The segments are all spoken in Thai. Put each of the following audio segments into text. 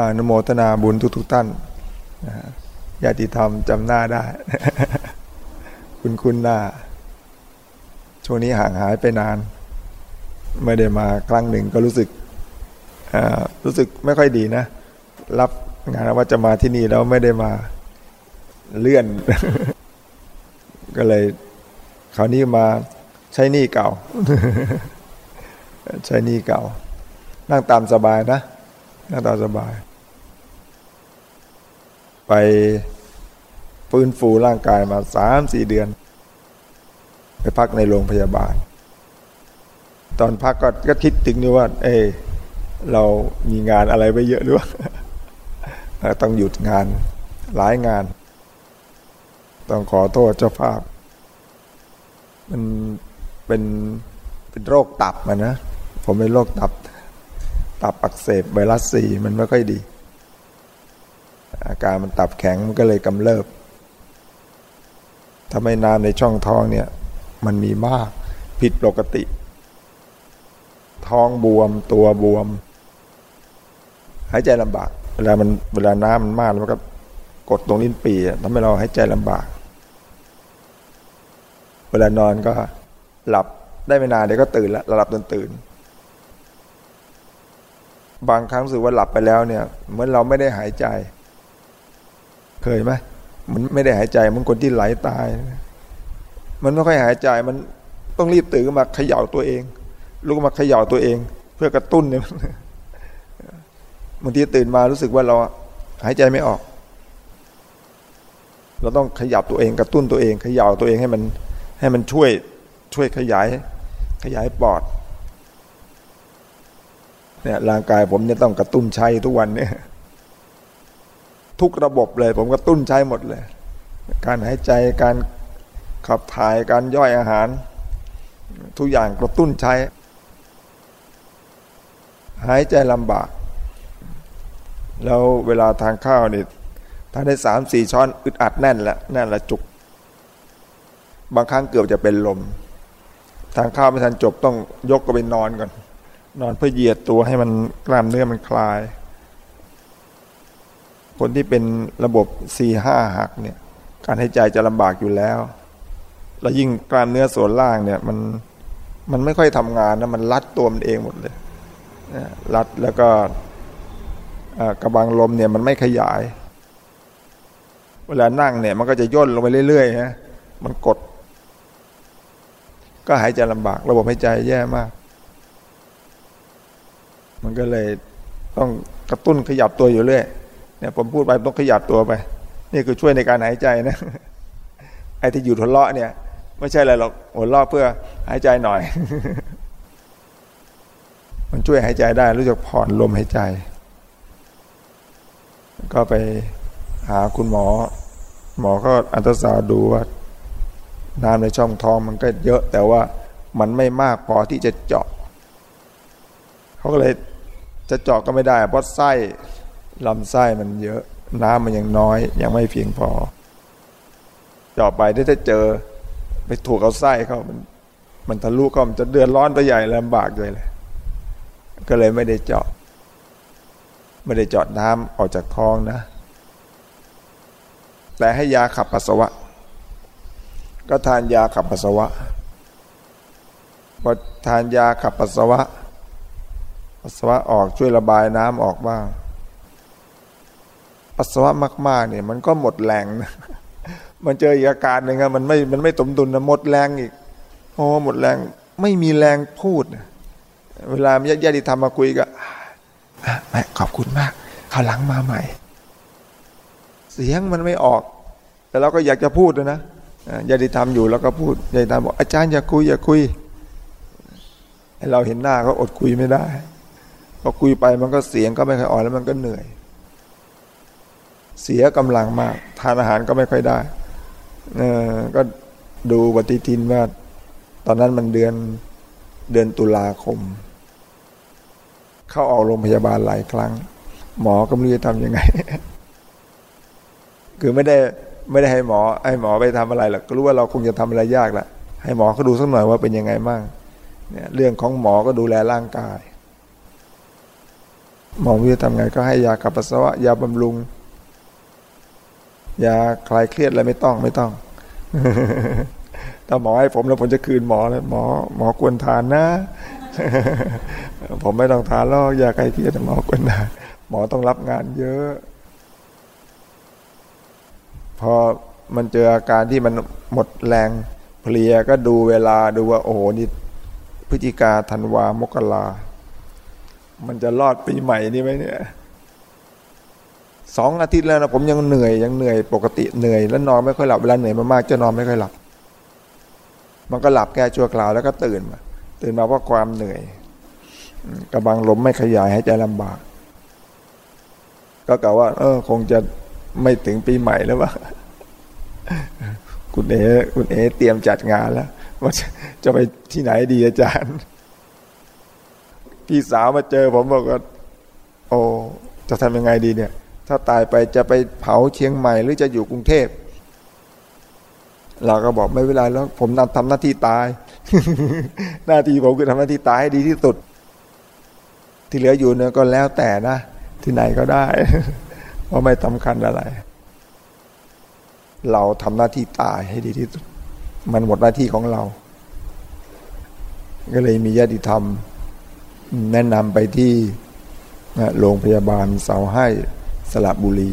อนโมทนาบุญทุกๆท่านญาติธรรมจำหน้าได้ คุณคุณหน้า ช่วงนี้ห่างหายไปนาน ไม่ได้มาครั้งหนึ่งก็รู้สึกรู้สึกไม่ค่อยดีนะ รับงานว่าจะมาที่นี่แล้วไม่ได้มาเลื่อน ก็เลยคราวนี้มาใช้นี่เก่า ใช้นี่เก่า นั่งตามสบายนะ นั่งตามสบาย ไปฟื้นฟูร่างกายมาสามสี่เดือน ไปพักในโรงพยาบาล ตอนพักก็ก็คิดถึงนี่ว่า เอเรามีงานอะไรไปเยอะด้วยต้องหยุดงานหลายงาน ต้องขอโทษเจ้าภาพ มันเป็นเป็นโรคตับมันนะ ผมเป็นโรคตับ ตับอักเสบไวรัสซีมันไม่ค่อยดี อาการมันตับแข็งมันก็เลยกำเริบถ้าไม่นานในช่องท้องเนี่ย มันมีมากผิดปกติ ท้องบวมตัวบวม หายใจลำบาก เวลามันเวลาน้ำมันมากแล้วมันก็กดตรงลิ้นปีทำให้เราหายใจลำบาก เวลานอนก็หลับได้ไม่นานเดี๋ยวก็ตื่นแล้วหลับจนตื่น บางครั้งรู้สึกว่าหลับไปแล้วเนี่ยเหมือนเราไม่ได้หายใจ เคยไหมมันไม่ได้หายใจมันคนที่ไหลตาย มันไม่ค่อยหายใจมันต้องรีบตื่นมาเขย่าตัวเอง ลุกมาเขย่าตัวเอง เพื่อกระตุ้นเนี่ยบางทีตื่นมารู้สึกว่าเราหายใจไม่ออก เราต้องขยับตัวเองกระตุ้นตัวเองขย่าตัวเองให้มัน ให้มันช่วยช่วยขยาย ขยายปอดเนี่ยร่างกายผมเนี่ยต้องกระตุ้นใช้ทุกวันเนี่ย ทุกระบบเลย ผมกระตุ้นใช้หมดเลย การหายใจการขับถ่ายการย่อยอาหาร ทุกอย่างกระตุ้นใช้ หายใจลำบาก แล้วเวลาทานข้าวนี่ทานได้สามสี่ช้อนอึดอัดแน่นละแน่นละจุก บางครั้งเกือบจะเป็นลม ทานข้าวไม่ทันจบต้องยกก็ไปนอนก่อน นอนเพื่อเหยียดตัวให้มันกล้ามเนื้อมันคลาย คนที่เป็นระบบสี่ห้าหักเนี่ย การให้ใจจะลำบากอยู่แล้ว แล้วยิ่งกล้ามเนื้อส่วนล่างเนี่ยมันมันไม่ค่อยทำงานนะมันรัดตัวมันเองหมดเลยรัดแล้วก็กระบังลมเนี่ยมันไม่ขยาย เวลานั่งเนี่ย มันก็จะย่นลงไปเรื่อยๆฮะมันกด ก็หายใจลำบาก ระบบหายใจแย่มาก มันก็เลยต้องกระตุ้นขยับตัวอยู่เรื่อย เนี่ยผมพูดไปต้องขยับตัวไป นี่คือช่วยในการหายใจนะไอ้ที่อยู่ทนเลาะเนี่ย ไม่ใช่อะไรหรอกหัวเลาะเพื่อหายใจหน่อย มันช่วยหายใจได้ รู้จักผ่อนลมหายใจ ก็ไปหาคุณหมอ หมอก็อันตราซาวดูว่าน้ำในช่องท้องมันก็เยอะ แต่ว่ามันไม่มากพอที่จะเจาะเขาก็เลยจะเจาะก็ไม่ได้ เพราะไส้ ลำไส้มันเยอะน้ำมันยังน้อย ยังไม่เพียงพอเจาะไปถ้าเจอไปถูกเอาไส้เข้ามัน มันทะลุก็มันจะเดือดร้อนตัวใหญ่ลำบากเลยเลย ก็เลยไม่ได้เจาะ ไม่ได้เจาะน้ำออกจากท้องนะ แต่ให้ยาขับปัสสาวะ ก็ทานยาขับปัสสาวะพอทานยาขับปัสสาวะปัสสาวะออกช่วยระบายน้ำออกบ้าง ปัสสาวะมากๆเนี่ยมันก็หมดแรงนะมันเจออีกอาการหนึ่งอะมันไม่มันไม่สมดุลนะหมดแรงอีกโอ้หมดแรงไม่มีแรงพูด เวลาญาติธรรมมาคุยก็แม่ขอบคุณมากเขาหลังมาใหม่ เสียงมันไม่ออก แต่เราก็อยากจะพูดนะญาติธรรมอยู่แล้วก็พูดญาติธรรมบอกอาจารย์อย่าคุยอย่าคุยเราเห็นหน้าก็อดคุยไม่ได้พอคุยไปมันก็เสียงก็ไม่ค่อยออกแล้วมันก็เหนื่อย เสียกำลังมาก ทานอาหารก็ไม่ค่อยได้ก็ดูปฏิทินว่า ตอนนั้นมันเดือนเดือนตุลาคม เข้าออกโรงพยาบาลหลายครั้ง หมอก็ไม่รู้จะทำยังไง คือไม่ได้ไม่ได้ให้หมอ ให้หมอไปทำอะไรหรอกก็รู้ว่าเราคงจะทำอะไรยากละให้หมอเขาดูสักหน่อยว่าเป็นยังไงบ้างเนี่ยเรื่องของหมอก็ดูแลร่างกาย หมอวิทำไงก็ให้ยาขับปัสสาวะยาบำรุง ยาคลายเครียดอะไรไม่ต้องไม่ต้อง ถ้าหมอให้ผมแล้วผมจะคืนหมอแล้วหมอหมอควรทานนะ ผมไม่ต้องทานแล้วยาคลายเครียดหมอควรทานหมอต้องรับงานเยอะ พอมันเจออาการที่มันหมดแรงเพลียก็ดูเวลาดูว่า โอ้โหนี่พฤศจิกาธันวามกรามันจะรอดปีใหม่นี่ไหมเนี่ย สองอาทิตย์แล้วนะผมยังเหนื่อยยังเหนื่อยปกติเหนื่อยแล้วนอนไม่ค่อยหลับเวลาเหนื่อยมากๆจะนอนไม่ค่อยหลับ มันก็หลับแก้ชั่วคราวแล้วก็ตื่นมา ตื่นมาเพราะความเหนื่อยกระบังลมไม่ขยายให้ใจลำบาก ก็กล่าวว่า เออ คงจะไม่ถึงปีใหม่แล้วว่าคุณเอคุณเอเตรียมจัดงานแล้วว่าจะไปที่ไหนดีอาจารย์ พี่สาวมาเจอผมบอกว่าโอ้จะทำยังไงดีเนี่ย ถ้าตายไปจะไปเผาเชียงใหม่หรือจะอยู่กรุงเทพ เราก็บอกไม่เวลาแล้ว ผมนำทำหน้าที่ตาย หน้าที่ผมคือทำหน้าที่ตายให้ดีที่สุด ที่เหลืออยู่เนี่ยก็แล้วแต่นะ ที่ไหนก็ได้ เพราะไม่สำคัญอะไร เราทำหน้าที่ตายให้ดีที่สุด มันหมดหน้าที่ของเรา ก็เลยมีญาติธรรม แนะนำไปที่โรงพยาบาลเสาให้ สระบุรี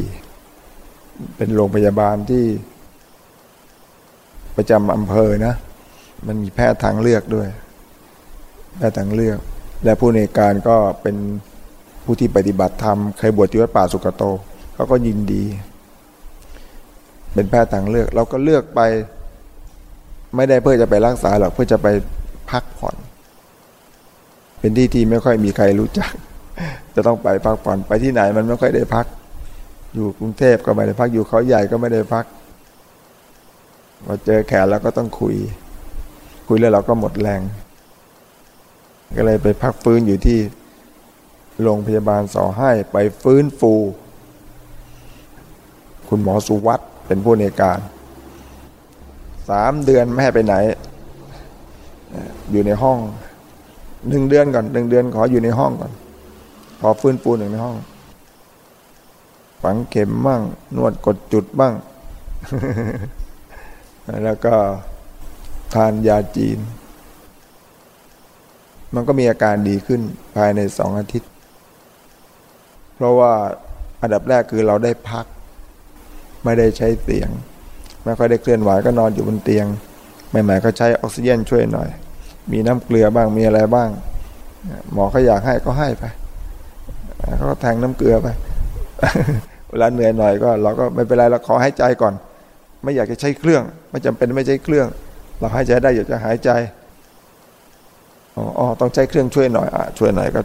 เป็นโรงพยาบาลที่ประจำอำเภอนะ มันมีแพทย์ทางเลือกด้วย แพทย์ทางเลือก และผู้ในการก็เป็นผู้ที่ปฏิบัติธรรมเคยบวชที่วัดป่าสุกโตเขาก็ยินดี เป็นแพทย์ทางเลือก เราก็เลือกไป ไม่ได้เพื่อจะไปรักษาหรอกเพื่อจะไปพักผ่อน เป็นที่ที่ไม่ค่อยมีใครรู้จัก จะต้องไปพักผ่อนไปที่ไหนมันไม่ค่อยได้พัก อยู่กรุงเทพก็ไม่ได้พัก อยู่เขาใหญ่ก็ไม่ได้พักพอเจอแขกแล้วก็ต้องคุย คุยแล้วเราก็หมดแรง ก็เลยไปพักฟื้นอยู่ที่โรงพยาบาลสอให้ไปฟื้นฟู คุณหมอสุวัตเป็นผู้ในการสามเดือนไม่ให้ไปไหน อยู่ในห้องหนึ่งเดือนก่อนหนึ่งเดือนขออยู่ในห้องก่อน พอฟื้นฟูหนึ่งในห้อง ฝังเข็มบ้างนวดกดจุดบ้าง แล้วก็ทานยาจีน มันก็มีอาการดีขึ้นภายในสองอาทิตย์ เพราะว่าอันดับแรกคือเราได้พัก ไม่ได้ใช้เตียง ไม่ค่อยได้เคลื่อนไหวก็นอนอยู่บนเตียงใหม่ๆก็ใช้ออกซิเจนช่วยหน่อย มีน้ำเกลือบ้างมีอะไรบ้าง หมอเขาอยากให้ก็ให้ไปเขาก็แทงน้ำเกลือไป เวลาเหนื่อยหน่อยก็เราก็ไม่เป็นไรเราขอให้ใจก่อน ไม่อยากจะใช้เครื่อง ไม่จำเป็นไม่ใช้เครื่อง เราให้ใจได้อยากจะหายใจอ๋อต้องใช้เครื่องช่วยหน่อยอะช่วยหน่อยก็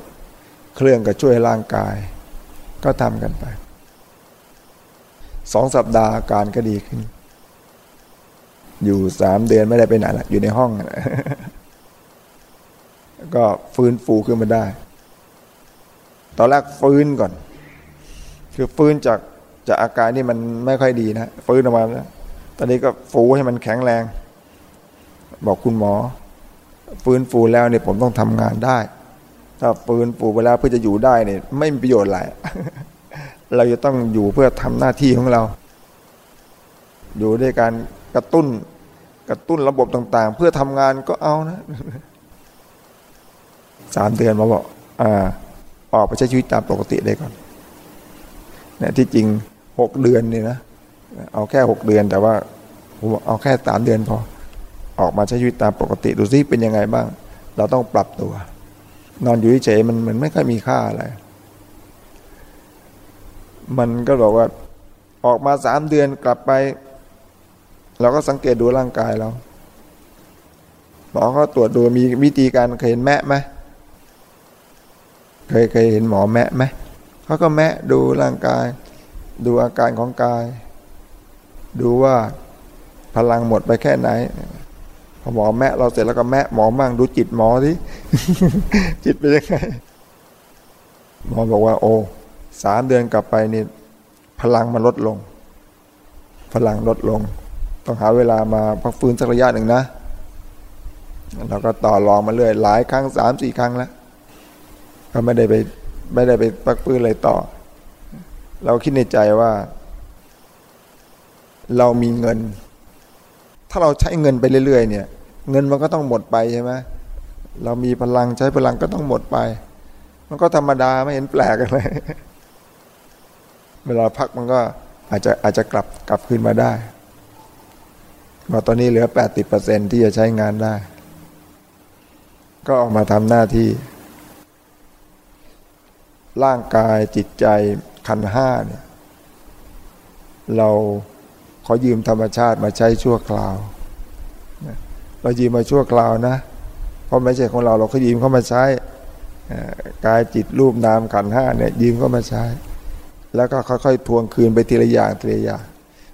เครื่องก็ช่วยร่างกาย ก็ทำกันไปสองสัปดาห์อาการก็ดีขึ้น อยู่สามเดือนไม่ได้ไปไหนละอยู่ในห้องก็ฟื้นฟูขึ้นมาได้ ตอนแรกฟื้นก่อน คือฟื้นจากจากอาการที่มันไม่ค่อยดีนะฟื้นออกมาแล้วตอนนี้ก็ฟูให้มันแข็งแรง บอกคุณหมอ ฟื้นฟูแล้วเนี่ยผมต้องทำงานได้ ถ้าฟื้นฟูไปแล้วเพื่อจะอยู่ได้เนี่ยไม่มีประโยชน์อะไรเราจะต้องอยู่เพื่อทำหน้าที่ของเรา อยู่ด้วยการกระตุ้นกระตุ้นระบบต่าง ๆ เพื่อทำงานก็เอานะสามเดือนมาบอกอ่าออกไปใช้ชีวิตตามปกติได้ก่อน เนี่ยที่จริงหกเดือนนี่นะเอาแค่หกเดือนแต่ว่าผมเอาแค่สามเดือนพอ ออกมาใช้ชีวิตตามปกติดูซิเป็นยังไงบ้าง เราต้องปรับตัว นอนอยู่เฉยมันมันไม่ค่อยมีค่าอะไร มันก็บอกว่าออกมาสามเดือนกลับไป เราก็สังเกตดูร่างกายเราหมอเขาตรวจดูมีวิธีการเคยเห็นแม่ไหมเคยเคยเห็นหมอแมะไหม เขาก็แมะดูร่างกาย ดูอาการของกาย ดูว่าพลังหมดไปแค่ไหนพอหมอแมะเราเสร็จแล้วก็แมะหมอมั่งดูจิตหมอที่จิตเป็นยังไงหมอบอกว่า โอ้สามเดือนกลับไปนี่พลังมันลดลง พลังลดลง ต้องหาเวลามาพักฟื้นสักระยะหนึ่งนะเราก็ต่อรองมาเรื่อยหลายครั้งสามสี่ครั้งแล้ว ก็ไม่ได้ไป ไม่ได้ไปปักปื้นอะไรต่อ เราคิดในใจว่า เรามีเงิน ถ้าเราใช้เงินไปเรื่อยๆ เนี่ย เงินมันก็ต้องหมดไปใช่ไหมเรามีพลังใช้พลังก็ต้องหมดไป มันก็ธรรมดาไม่เห็นแปลกอะไรเวลาพักมันก็อาจจะอาจจะกลับกลับคืนมาได้ว่าตอนนี้เหลือแปดติเปอร์เซ็นที่จะใช้งานได้ ก็ออกมาทำหน้าที่ ร่างกายจิตใจขันห้าเนี่ยเราขอยืมธรรมชาติมาใช้ชั่วคราว เรายืมมาชั่วคราวนะ เพราะไม่ใช่ของเราเราก็ยืมเข้ามาใช้กายจิตรูปนามขันห้าเนี่ยยืมเข้ามาใช้ แล้วก็ค่อยๆทวงคืนไปทีละอย่างทีละอย่าง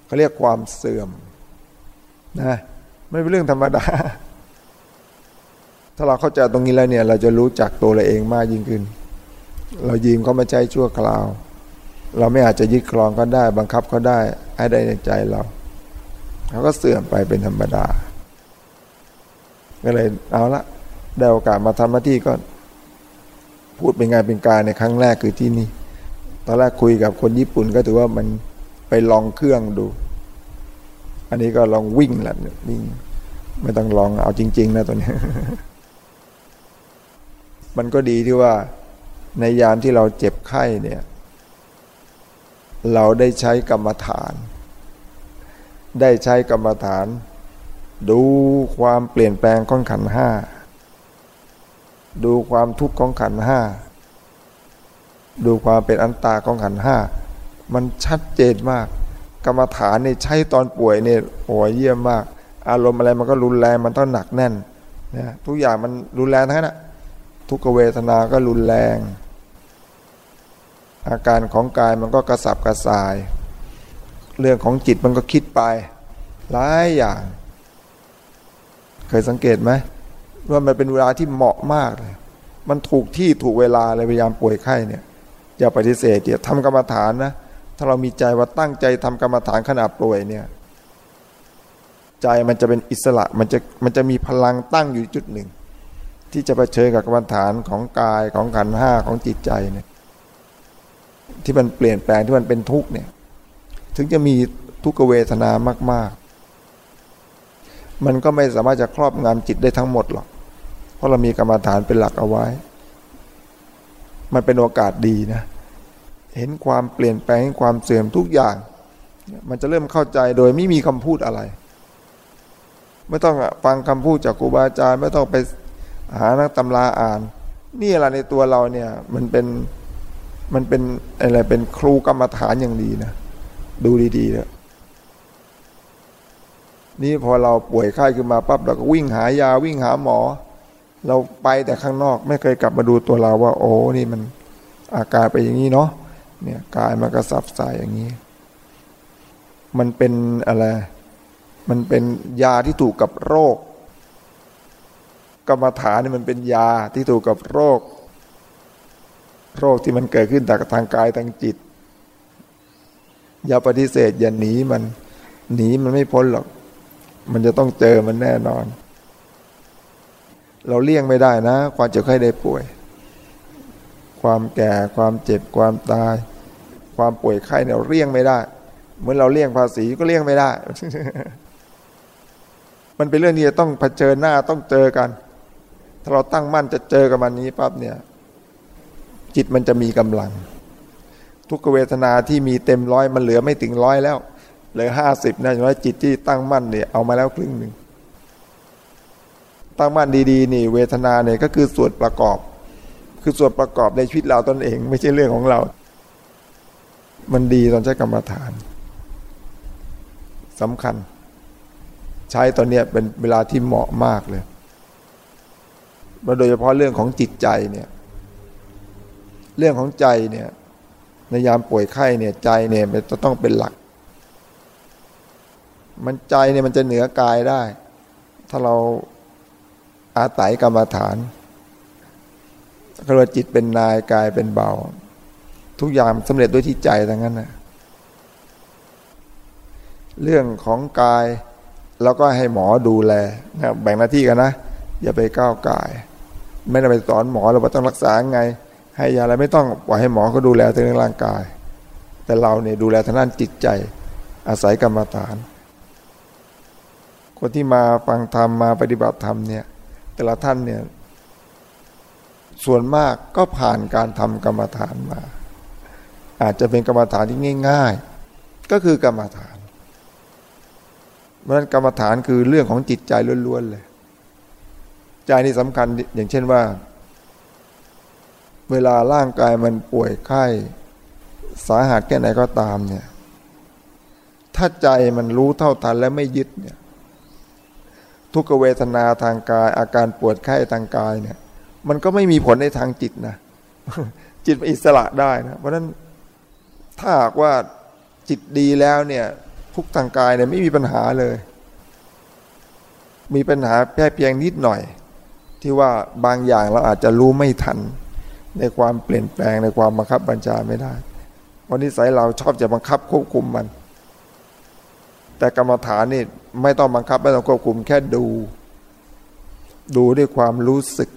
เขาเรียกความเสื่อมนะไม่เป็นเรื่องธรรมดา ถ้าเราเข้าใจตรงนี้แล้วเนี่ย เราจะรู้จักตัวเราเองมากยิ่งขึ้น เรายืมเขามาใช้ชั่วคราว เราไม่อาจจะยึดครองก็ได้ บังคับเขาได้ ให้ได้ในใจเราเขาก็เสื่อมไปเป็นธรรมดา ก็เลยเอาละได้โอกาสมาทำหน้าที่ก็ พูดเป็นงานเป็นการในครั้งแรกคือที่นี่ตอนแรกคุยกับคนญี่ปุ่นก็ถือว่ามันไปลองเครื่องดู อันนี้ก็ลองวิ่งแหละวิ่งไม่ต้องลองเอาจริง ๆ นะตัวนี้ มันก็ดีที่ว่า ในยามที่เราเจ็บไข้เนี่ยเราได้ใช้กรรมฐาน ได้ใช้กรรมฐาน ดูความเปลี่ยนแปลงของขันห้าดูความทุกข์ของขันห้าดูความเป็นอันตาของขันห้ามันชัดเจนมาก กรรมฐานเนี่ยใช้ตอนป่วยเนี่ยโอ้ยเยี่ยมมาก อารมณ์อะไรมันก็รุนแรงมันต้องหนักแน่นนะทุกอย่างมันรุนแรงทั้งนั้น ทุกเวทนาก็รุนแรง อาการของกายมันก็กระสับกระส่าย เรื่องของจิตมันก็คิดไป หลายอย่าง เคยสังเกตไหมว่ามันเป็นเวลาที่เหมาะมากเลย มันถูกที่ถูกเวลาเลยพยายามป่วยไข้เนี่ย อย่าปฏิเสธเดี๋ยวทำกรรมฐานนะ ถ้าเรามีใจว่าตั้งใจทำกรรมฐานขณะป่วยเนี่ย ใจมันจะเป็นอิสระมันจะมันจะมีพลังตั้งอยู่จุดหนึ่ง ที่จะไปเชิญกับกรรมฐานของกายของขันห้าของจิตใจเนี่ยที่มันเปลี่ยนแปลงที่มันเป็นทุกข์เนี่ย ถึงจะมีทุกขเวทนามาก ๆ มันก็ไม่สามารถจะครอบงำจิตได้ทั้งหมดหรอก เพราะเรามีกรรมฐานเป็นหลักเอาไว้ มันเป็นโอกาสดีนะ เห็นความเปลี่ยนแปลงความเสื่อมทุกอย่าง มันจะเริ่มเข้าใจโดยไม่มีคำพูดอะไร ไม่ต้องฟังคำพูดจากครูบาอาจารย์ไม่ต้องไป หานักตำราอ่าน นี่อะไรในตัวเราเนี่ยมันเป็นมันเป็นอะไรเป็นครูกรรมฐานอย่างดีนะดูดีๆเลยนี่พอเราป่วยไข้ขึ้นมาปั๊บเราก็วิ่งหายาวิ่งหาหมอ เราไปแต่ข้างนอกไม่เคยกลับมาดูตัวเราว่า โอ้นี่มันอาการไปอย่างนี้เนาะเนี่ยกายมันก็สับสายอย่างนี้ มันเป็นอะไร มันเป็นยาที่ถูกกับโรค กรรมฐานนี่มันเป็นยาที่ถูกกับโรค โรคที่มันเกิดขึ้นจากทางกายทางจิต อย่าปฏิเสธอย่าหนีมันหนีมันไม่พ้นหรอก มันจะต้องเจอมันแน่นอน เราเลี่ยงไม่ได้นะ ความเจ็บไข้ได้ป่วย ความแก่ความเจ็บความตาย ความป่วยไข้เนี่ยเลี่ยงไม่ได้ เหมือนเราเลี่ยงภาษีก็เลี่ยงไม่ได้มันเป็นเรื่องที่จะต้องเผชิญหน้าต้องเจอกัน ถ้าเราตั้งมั่นจะเจอกับมันนี้ปั๊บเนี่ย จิตมันจะมีกำลัง ทุกเวทนาที่มีเต็มร้อยมันเหลือไม่ถึงร้อยแล้วเหลือห้าสิบนะอย่างน้อยจิตที่ตั้งมั่นเนี่ยเอามาแล้วครึ่งหนึ่งตั้งมั่นดีๆนี่ เวทนาเนี่ยก็คือส่วนประกอบ คือส่วนประกอบในชีวิตเราตนเอง ไม่ใช่เรื่องของเรา มันดีตอนใช้กรรมฐานสำคัญ ใช้ตอนนี้เป็นเวลาที่เหมาะมากเลย โดยเฉพาะเรื่องของจิตใจเนี่ยเรื่องของใจเนี่ยในยามป่วยไข้เนี่ยใจเนี่ยมันจะต้องเป็นหลัก มันใจเนี่ยมันจะเหนือกายได้ ถ้าเราอาศัยกรรมฐานกระจิตเป็นนายกายเป็นเบา ทุกอย่างสำเร็จด้วยที่ใจทั้งนั้นนะเรื่องของกายเราก็ให้หมอดูแลนะแบ่งหน้าที่กันนะ อย่าไปก้าวกาย ไม่ได้ไปสอนหมอเราว่าต้องรักษาไง ให้ยาอะไรไม่ต้องปล่อยให้หมอเขาดูแลทางร่างกาย แต่เราเนี่ยดูแลทางด้านจิตใจ อาศัยกรรมฐาน คนที่มาฟังธรรมมาปฏิบัติธรรมเนี่ย แต่ละท่านเนี่ย ส่วนมากก็ผ่านการทำกรรมฐานมา อาจจะเป็นกรรมฐานที่ง่าย ๆ ก็คือกรรมฐานเพราะนั้นกรรมฐานคือเรื่องของจิตใจล้วนๆเลย ใจนี่สำคัญอย่างเช่นว่า เวลาร่างกายมันป่วยไข้ สาหัสแค่ไหนก็ตามเนี่ย ถ้าใจมันรู้เท่าทันและไม่ยึดเนี่ย ทุกเวทนาทางกาย อาการปวดไข้ทางกายเนี่ย มันก็ไม่มีผลในทางจิตนะจิตอิสระได้นะเพราะฉะนั้นถ้าหากว่าจิตดีแล้วเนี่ยทุกทางกายเนี่ยไม่มีปัญหาเลย มีปัญหาแค่เพียงนิดหน่อย ที่ว่าบางอย่างเราอาจจะรู้ไม่ทัน ในความเปลี่ยนแปลงในความบังคับบัญชาไม่ได้วันนี้สายเราชอบจะบังคับควบคุมมัน แต่กรรมฐานนี่ไม่ต้องบังคับไม่ต้องควบคุมแค่ดู ดูด้วยความรู้สึก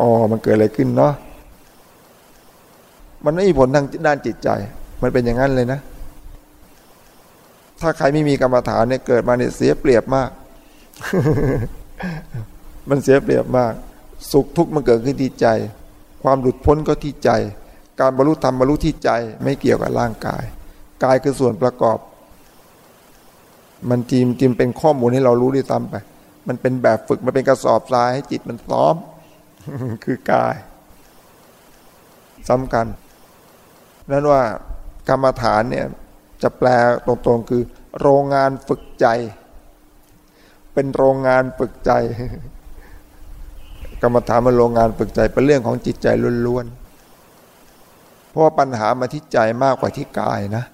อ๋อมันเกิดอะไรขึ้นเนาะมันไม่มีผลทางด้านจิตใจ มันเป็นอย่างนั้นเลยนะ ถ้าใครไม่มีกรรมฐานเนี่ยเกิดมาเนี่ยเสียเปรียบมาก มันเสียเปรียบมาก สุขทุกข์มันเกิดขึ้นที่ใจ ความหลุดพ้นก็ที่ใจ การบรรลุธรรมบรรลุที่ใจไม่เกี่ยวกับร่างกาย กายคือส่วนประกอบ มันทีมทีมเป็นข้อมูลให้เรารู้ด้วยซ้ำไป มันเป็นแบบฝึกมันเป็นกระสอบทรายให้จิตมันซ้อม คือกายสำคัญนั้นว่ากรรมฐานเนี่ยจะแปลตรงๆคือ โรงงานฝึกใจ เป็นโรงงานฝึกใจ กรรมฐานมันโรงงานฝึกใจเป็นเรื่องของจิตใจล้วนๆเพราะว่าปัญหามาที่ใจมากกว่าที่กายนะ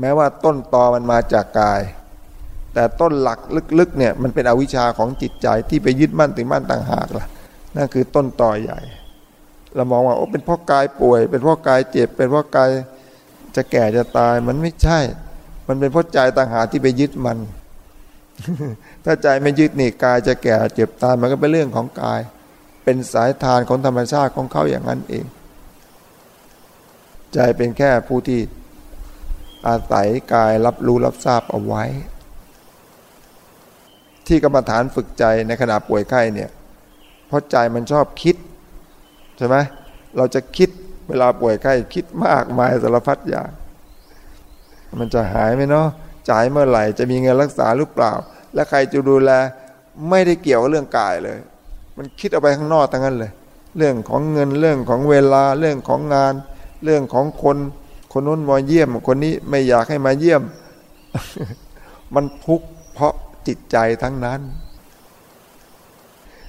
แม้ว่าต้นตอมันมาจากกาย แต่ต้นหลักลึกๆเนี่ยมันเป็นอวิชชาของจิตใจที่ไปยึดมั่นถึงมั่นต่างหากล่ะนั่นคือต้นตอใหญ่ เรามองว่าโอ้เป็นเพราะกายป่วย เป็นเพราะกายเจ็บ เป็นเพราะกายจะแก่จะตายมันไม่ใช่ มันเป็นเพราะใจต่างหากที่ไปยึดมัน ถ้าใจไม่ยึดนี่กายจะแก่เจ็บตายมันก็เป็นเรื่องของกาย เป็นสายทานของธรรมชาติของเขาอย่างนั้นเอง ใจเป็นแค่ผู้ที่อาศัยกายรับรู้รับทราบเอาไว้ ที่กรรมฐานฝึกใจในขณะป่วยไข้เนี่ยเพราะใจมันชอบคิดใช่ไหมเราจะคิดเวลาป่วยไข้คิดมากมายสารพัดอย่าง มันจะหายไหมเนาะ จ่ายเมื่อไหร่ จะมีเงินรักษาหรือเปล่า และใครจะดูแลไม่ได้เกี่ยวกับเรื่องกายเลย มันคิดเอาไปข้างนอกทั้งนั้นเลย เรื่องของเงินเรื่องของเวลาเรื่องของงาน เรื่องของคน คนนู้นมาเยี่ยม คนนี้ไม่อยากให้มาเยี่ยม มันทุกข์เพราะจิตใจทั้งนั้น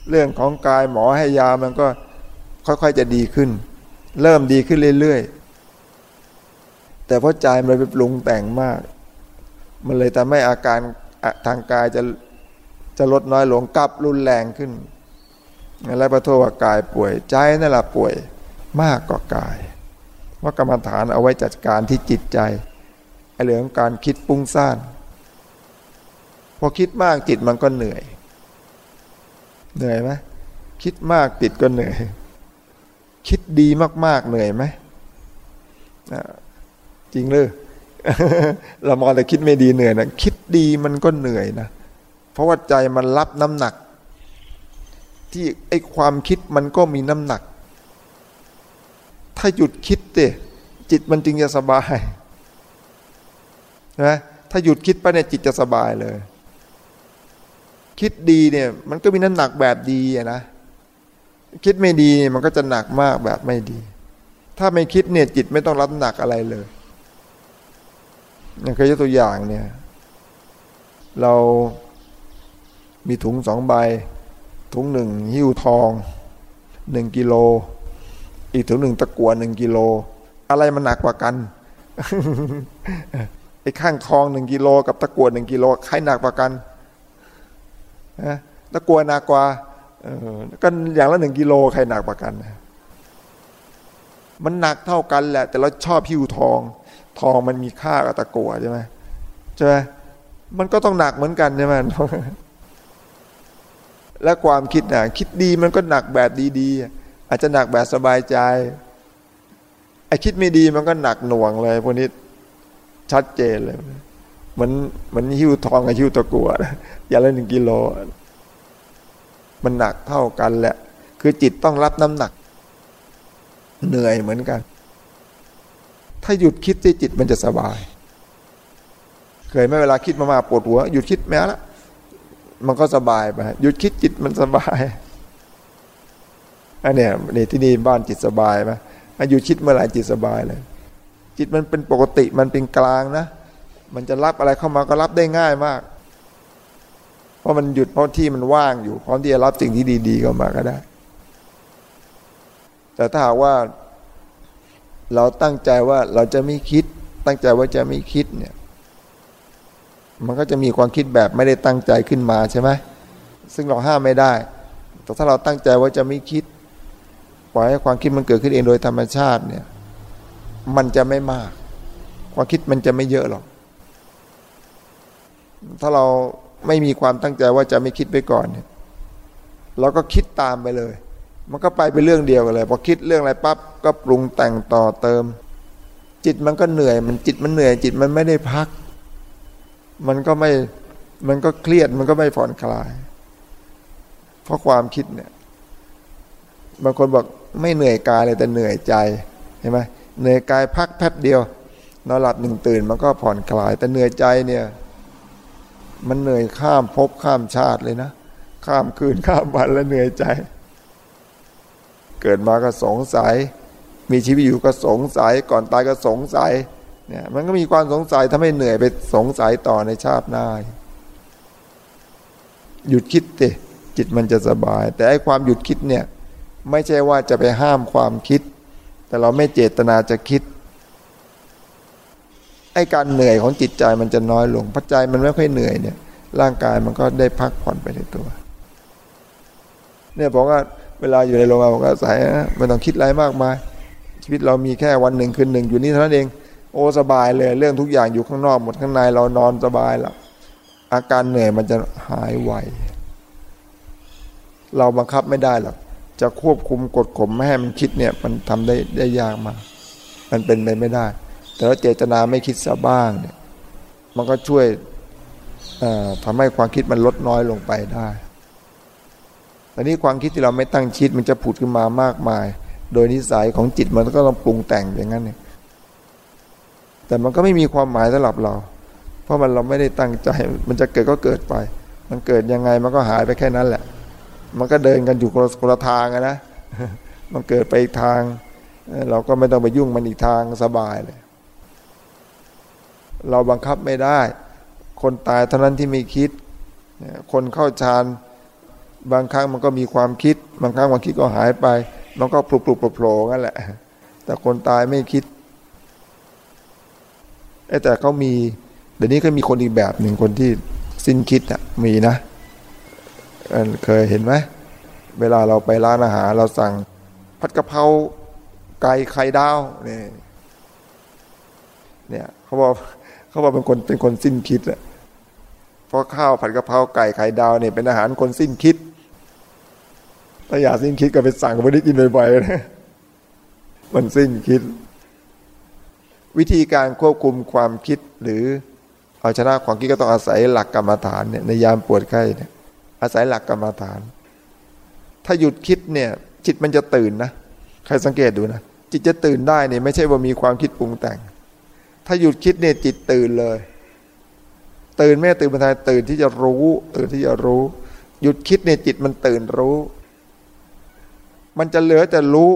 เรื่องของกายหมอให้ยามันก็ค่อยๆจะดีขึ้น เริ่มดีขึ้นเรื่อยๆแต่เพราะใจมันไปปรุงแต่งมาก มันเลยทำให้อาการทางกายจะจะลดน้อยลงกลับรุนแรงขึ้น แล้วประโทษว่ากายป่วยใจนั่นแหละป่วยมากกว่ากาย ว่ากรรมฐานเอาไว้จัดการที่จิตใจไอเรื่องการคิดปุ้งซ่านพอคิดมากจิตมันก็เหนื่อย เหนื่อยไหมคิดมากจิตก็เหนื่อย คิดดีมากๆเหนื่อยไหมจริงหรือ เรามองแต่คิดไม่ดีเหนื่อยนะคิดดีมันก็เหนื่อยนะเพราะว่าใจมันรับน้ำหนัก ที่ไอ้ความคิดมันก็มีน้ำหนัก ถ้าหยุดคิดเตจิตมันจึงจะสบายนะถ้าหยุดคิดไปเนี่ยจิตจะสบายเลย คิดดีเนี่ย มันก็มีน้ำหนักแบบดีนะคิดไม่ดีมันก็จะหนักมากแบบไม่ดี ถ้าไม่คิดเนี่ยจิตไม่ต้องรับหนักอะไรเลย อย่างเคยยกตัวอย่างเนี่ย เรามีถุงสองใบ ถุงหนึ่งหิ้วทองหนึ่งกิโล อีกถุงหนึ่งตะกัวหนึ่งกิโล อะไรมันหนักกว่ากันไอ้ข้างทองหนึ่งกิโลกับตะกัวหนึ่งกิโลใครหนักกว่ากันนะตะกัวหนักกว่ากันอย่างละหนึ่งกิโลใครหนักกว่ากัน มันหนักเท่ากันแหละ แต่เราชอบหิ้วทอง ทองมันมีค่ากับตะกัวใช่ไหมใช่ไหมมันก็ต้องหนักเหมือนกันใช่ไหมและความคิดน่ะคิดดีมันก็หนักแบบดีๆ อาจจะหนักแบบสบายใจไอ้คิดไม่ดีมันก็หนักหน่วงเลยพวกนี้ชัดเจนเลยเหมือนเหมือนหิ้วทองกับหิ้วตะกัวอย่างละหนึ่งกิโลมันหนักเท่ากันแหละ คือจิตต้องรับน้ำหนัก เหนื่อยเหมือนกัน ถ้าหยุดคิดที่จิตมันจะสบาย เคยไหมเวลาคิดมาๆปวดหัว หยุดคิดแม้ละมันก็สบายไปหยุดคิดจิตมันสบายอันเนี้ยนี่ที่นี่บ้านจิตสบายไหมหยุดคิดเมื่อไหร่จิตสบายเลย จิตมันเป็นปกติมันเป็นกลางนะ มันจะรับอะไรเข้ามาก็รับได้ง่ายมาก เพราะมันหยุดเพราะที่มันว่างอยู่พร้อมที่จะรับสิ่งที่ดี ๆเข้ามาก็ได้ แต่ถ้าหากว่าเราตั้งใจว่าเราจะไม่คิด ตั้งใจว่าจะไม่คิดเนี่ย มันก็จะมีความคิดแบบไม่ได้ตั้งใจขึ้นมาใช่ไหมซึ่งเราห้ามไม่ได้ แต่ถ้าเราตั้งใจว่าจะไม่คิด ปล่อยให้ความคิดมันเกิดขึ้นเองโดยธรรมชาติเนี่ย มันจะไม่มาก ความคิดมันจะไม่เยอะหรอก ถ้าเราไม่มีความตั้งใจว่าจะไม่คิดไปก่อนเนี่ย เราก็คิดตามไปเลย มันก็ไปเป็นเรื่องเดียวกันเลยพอคิดเรื่องอะไรปั๊บก็ปรุงแต่งต่อเติม จิตมันก็เหนื่อย มันจิตมันเหนื่อย จิตมันไม่ได้พัก มันก็ไม่มันก็เครียดมันก็ไม่ผ่อนคลาย เพราะความคิดเนี่ยบางคนบอกไม่เหนื่อยกายเลยแต่เหนื่อยใจเห็นไหมเหนื่อยกายพักแป๊บเดียวนอนหลับหนึ่งตื่นมันก็ผ่อนคลาย แต่เหนื่อยใจเนี่ย มันเหนื่อยข้ามภพข้ามชาติเลยนะ ข้ามคืนข้ามวันแล้วเหนื่อยใจ เกิดมาก็สงสัย มีชีวิตอยู่ก็สงสัย ก่อนตายก็สงสัยเนี่ยมันก็มีความสงสัยทำให้เหนื่อยไปสงสัยต่อในชาติหน้า หยุดคิดเตจิตมันจะสบาย แต่ไอ้ความหยุดคิดเนี่ยไม่ใช่ว่าจะไปห้ามความคิด แต่เราไม่เจตนาจะคิดไอ้การเหนื่อยของจิตใจมันจะน้อยลงพัจจัยมันไม่ค่อยเหนื่อยเนี่ยร่างกายมันก็ได้พักผ่อนไปในตัว เนี่ยผมว่า เวลาอยู่ในโรงพยาบาลผมก็ใส่ไม่ต้องคิดอะไรมากมาย ชีวิตเรามีแค่วันหนึ่งคืนหนึ่งอยู่นี่เท่านั้นเอง โอ้สบายเลย เรื่องทุกอย่างอยู่ข้างนอกหมดข้างในเรานอนสบายแล้วอาการเหนื่อยมันจะหายไวเราบังคับไม่ได้หรอกจะควบคุมกดข่มไม่ให้มันคิดเนี่ยมันทำได้ได้ยากมาก มันเป็นไปไม่ได้ แต่ว่าเจตนาไม่คิดซะบ้างเนี่ยมันก็ช่วยทำให้ความคิดมันลดน้อยลงไปได้ อนนี้ความคิดที่เราไม่ตั้งชิดมันจะผุดขึ้นมามากมาย โดยนิสัยของจิตมันก็ต้องปรุงแต่งอย่างนั้นเนี่ยแต่มันก็ไม่มีความหมายสำหรับเรา เพราะมันเราไม่ได้ตั้งใจ มันจะเกิดก็เกิดไป มันเกิดยังไงมันก็หายไปแค่นั้นแหละ มันก็เดินกันอยู่คนละทางนะ มันเกิดไปอีกทาง เราก็ไม่ต้องไปยุ่งมันอีกทางสบายเลย เราบังคับไม่ได้ คนตายเท่านั้นที่ม่คิด คนเข้าฌาน บางครั้งมันก็มีความคิด บางครั้งความคิดก็หายไป มันก็ปลุกปลุกโผล่นั่นแหละ แต่คนตายไม่คิดแต่เขามีเดี๋ยวนี้ก็มีคนอีกแบบหนึ่งคนที่สิ้นคิดอะมีนะเคยเห็นไหมเวลาเราไปร้านอาหารเราสั่งผัดกะเพราไก่ไข่ดาวเนี่ยเนี่ยเขาบอกเขาบอกเป็นคนเป็นคนสิ้นคิดอะเพราะข้าวผัดกะเพราไก่ไข่ดาวเนี่ยเป็นอาหารคนสิ้นคิด ถ้าอยากสิ้นคิดก็ไปสั่งไม่ได้กินบ่อยๆนะมันสิ้นคิด วิธีการควบคุมความคิดหรือเอาชนะความคิดก็ต้องอาศัยหลักกรรมฐานเนี่ยในยามปวดไข้เนี่ยอาศัยหลักกรรมฐาน ถ้าหยุดคิดเนี่ย จิตมันจะตื่นนะใครสังเกตดูนะจิตจะตื่นได้เนี่ยไม่ใช่ว่ามีความคิดปรุงแต่ง ถ้าหยุดคิดเนี่ยจิตตื่นเลย ตื่นไม่ตื่นมาทายตื่นที่จะรู้ตื่นที่จะรู้ หยุดคิดเนี่ยจิตมันตื่นรู้ มันจะเหลือแต่รู้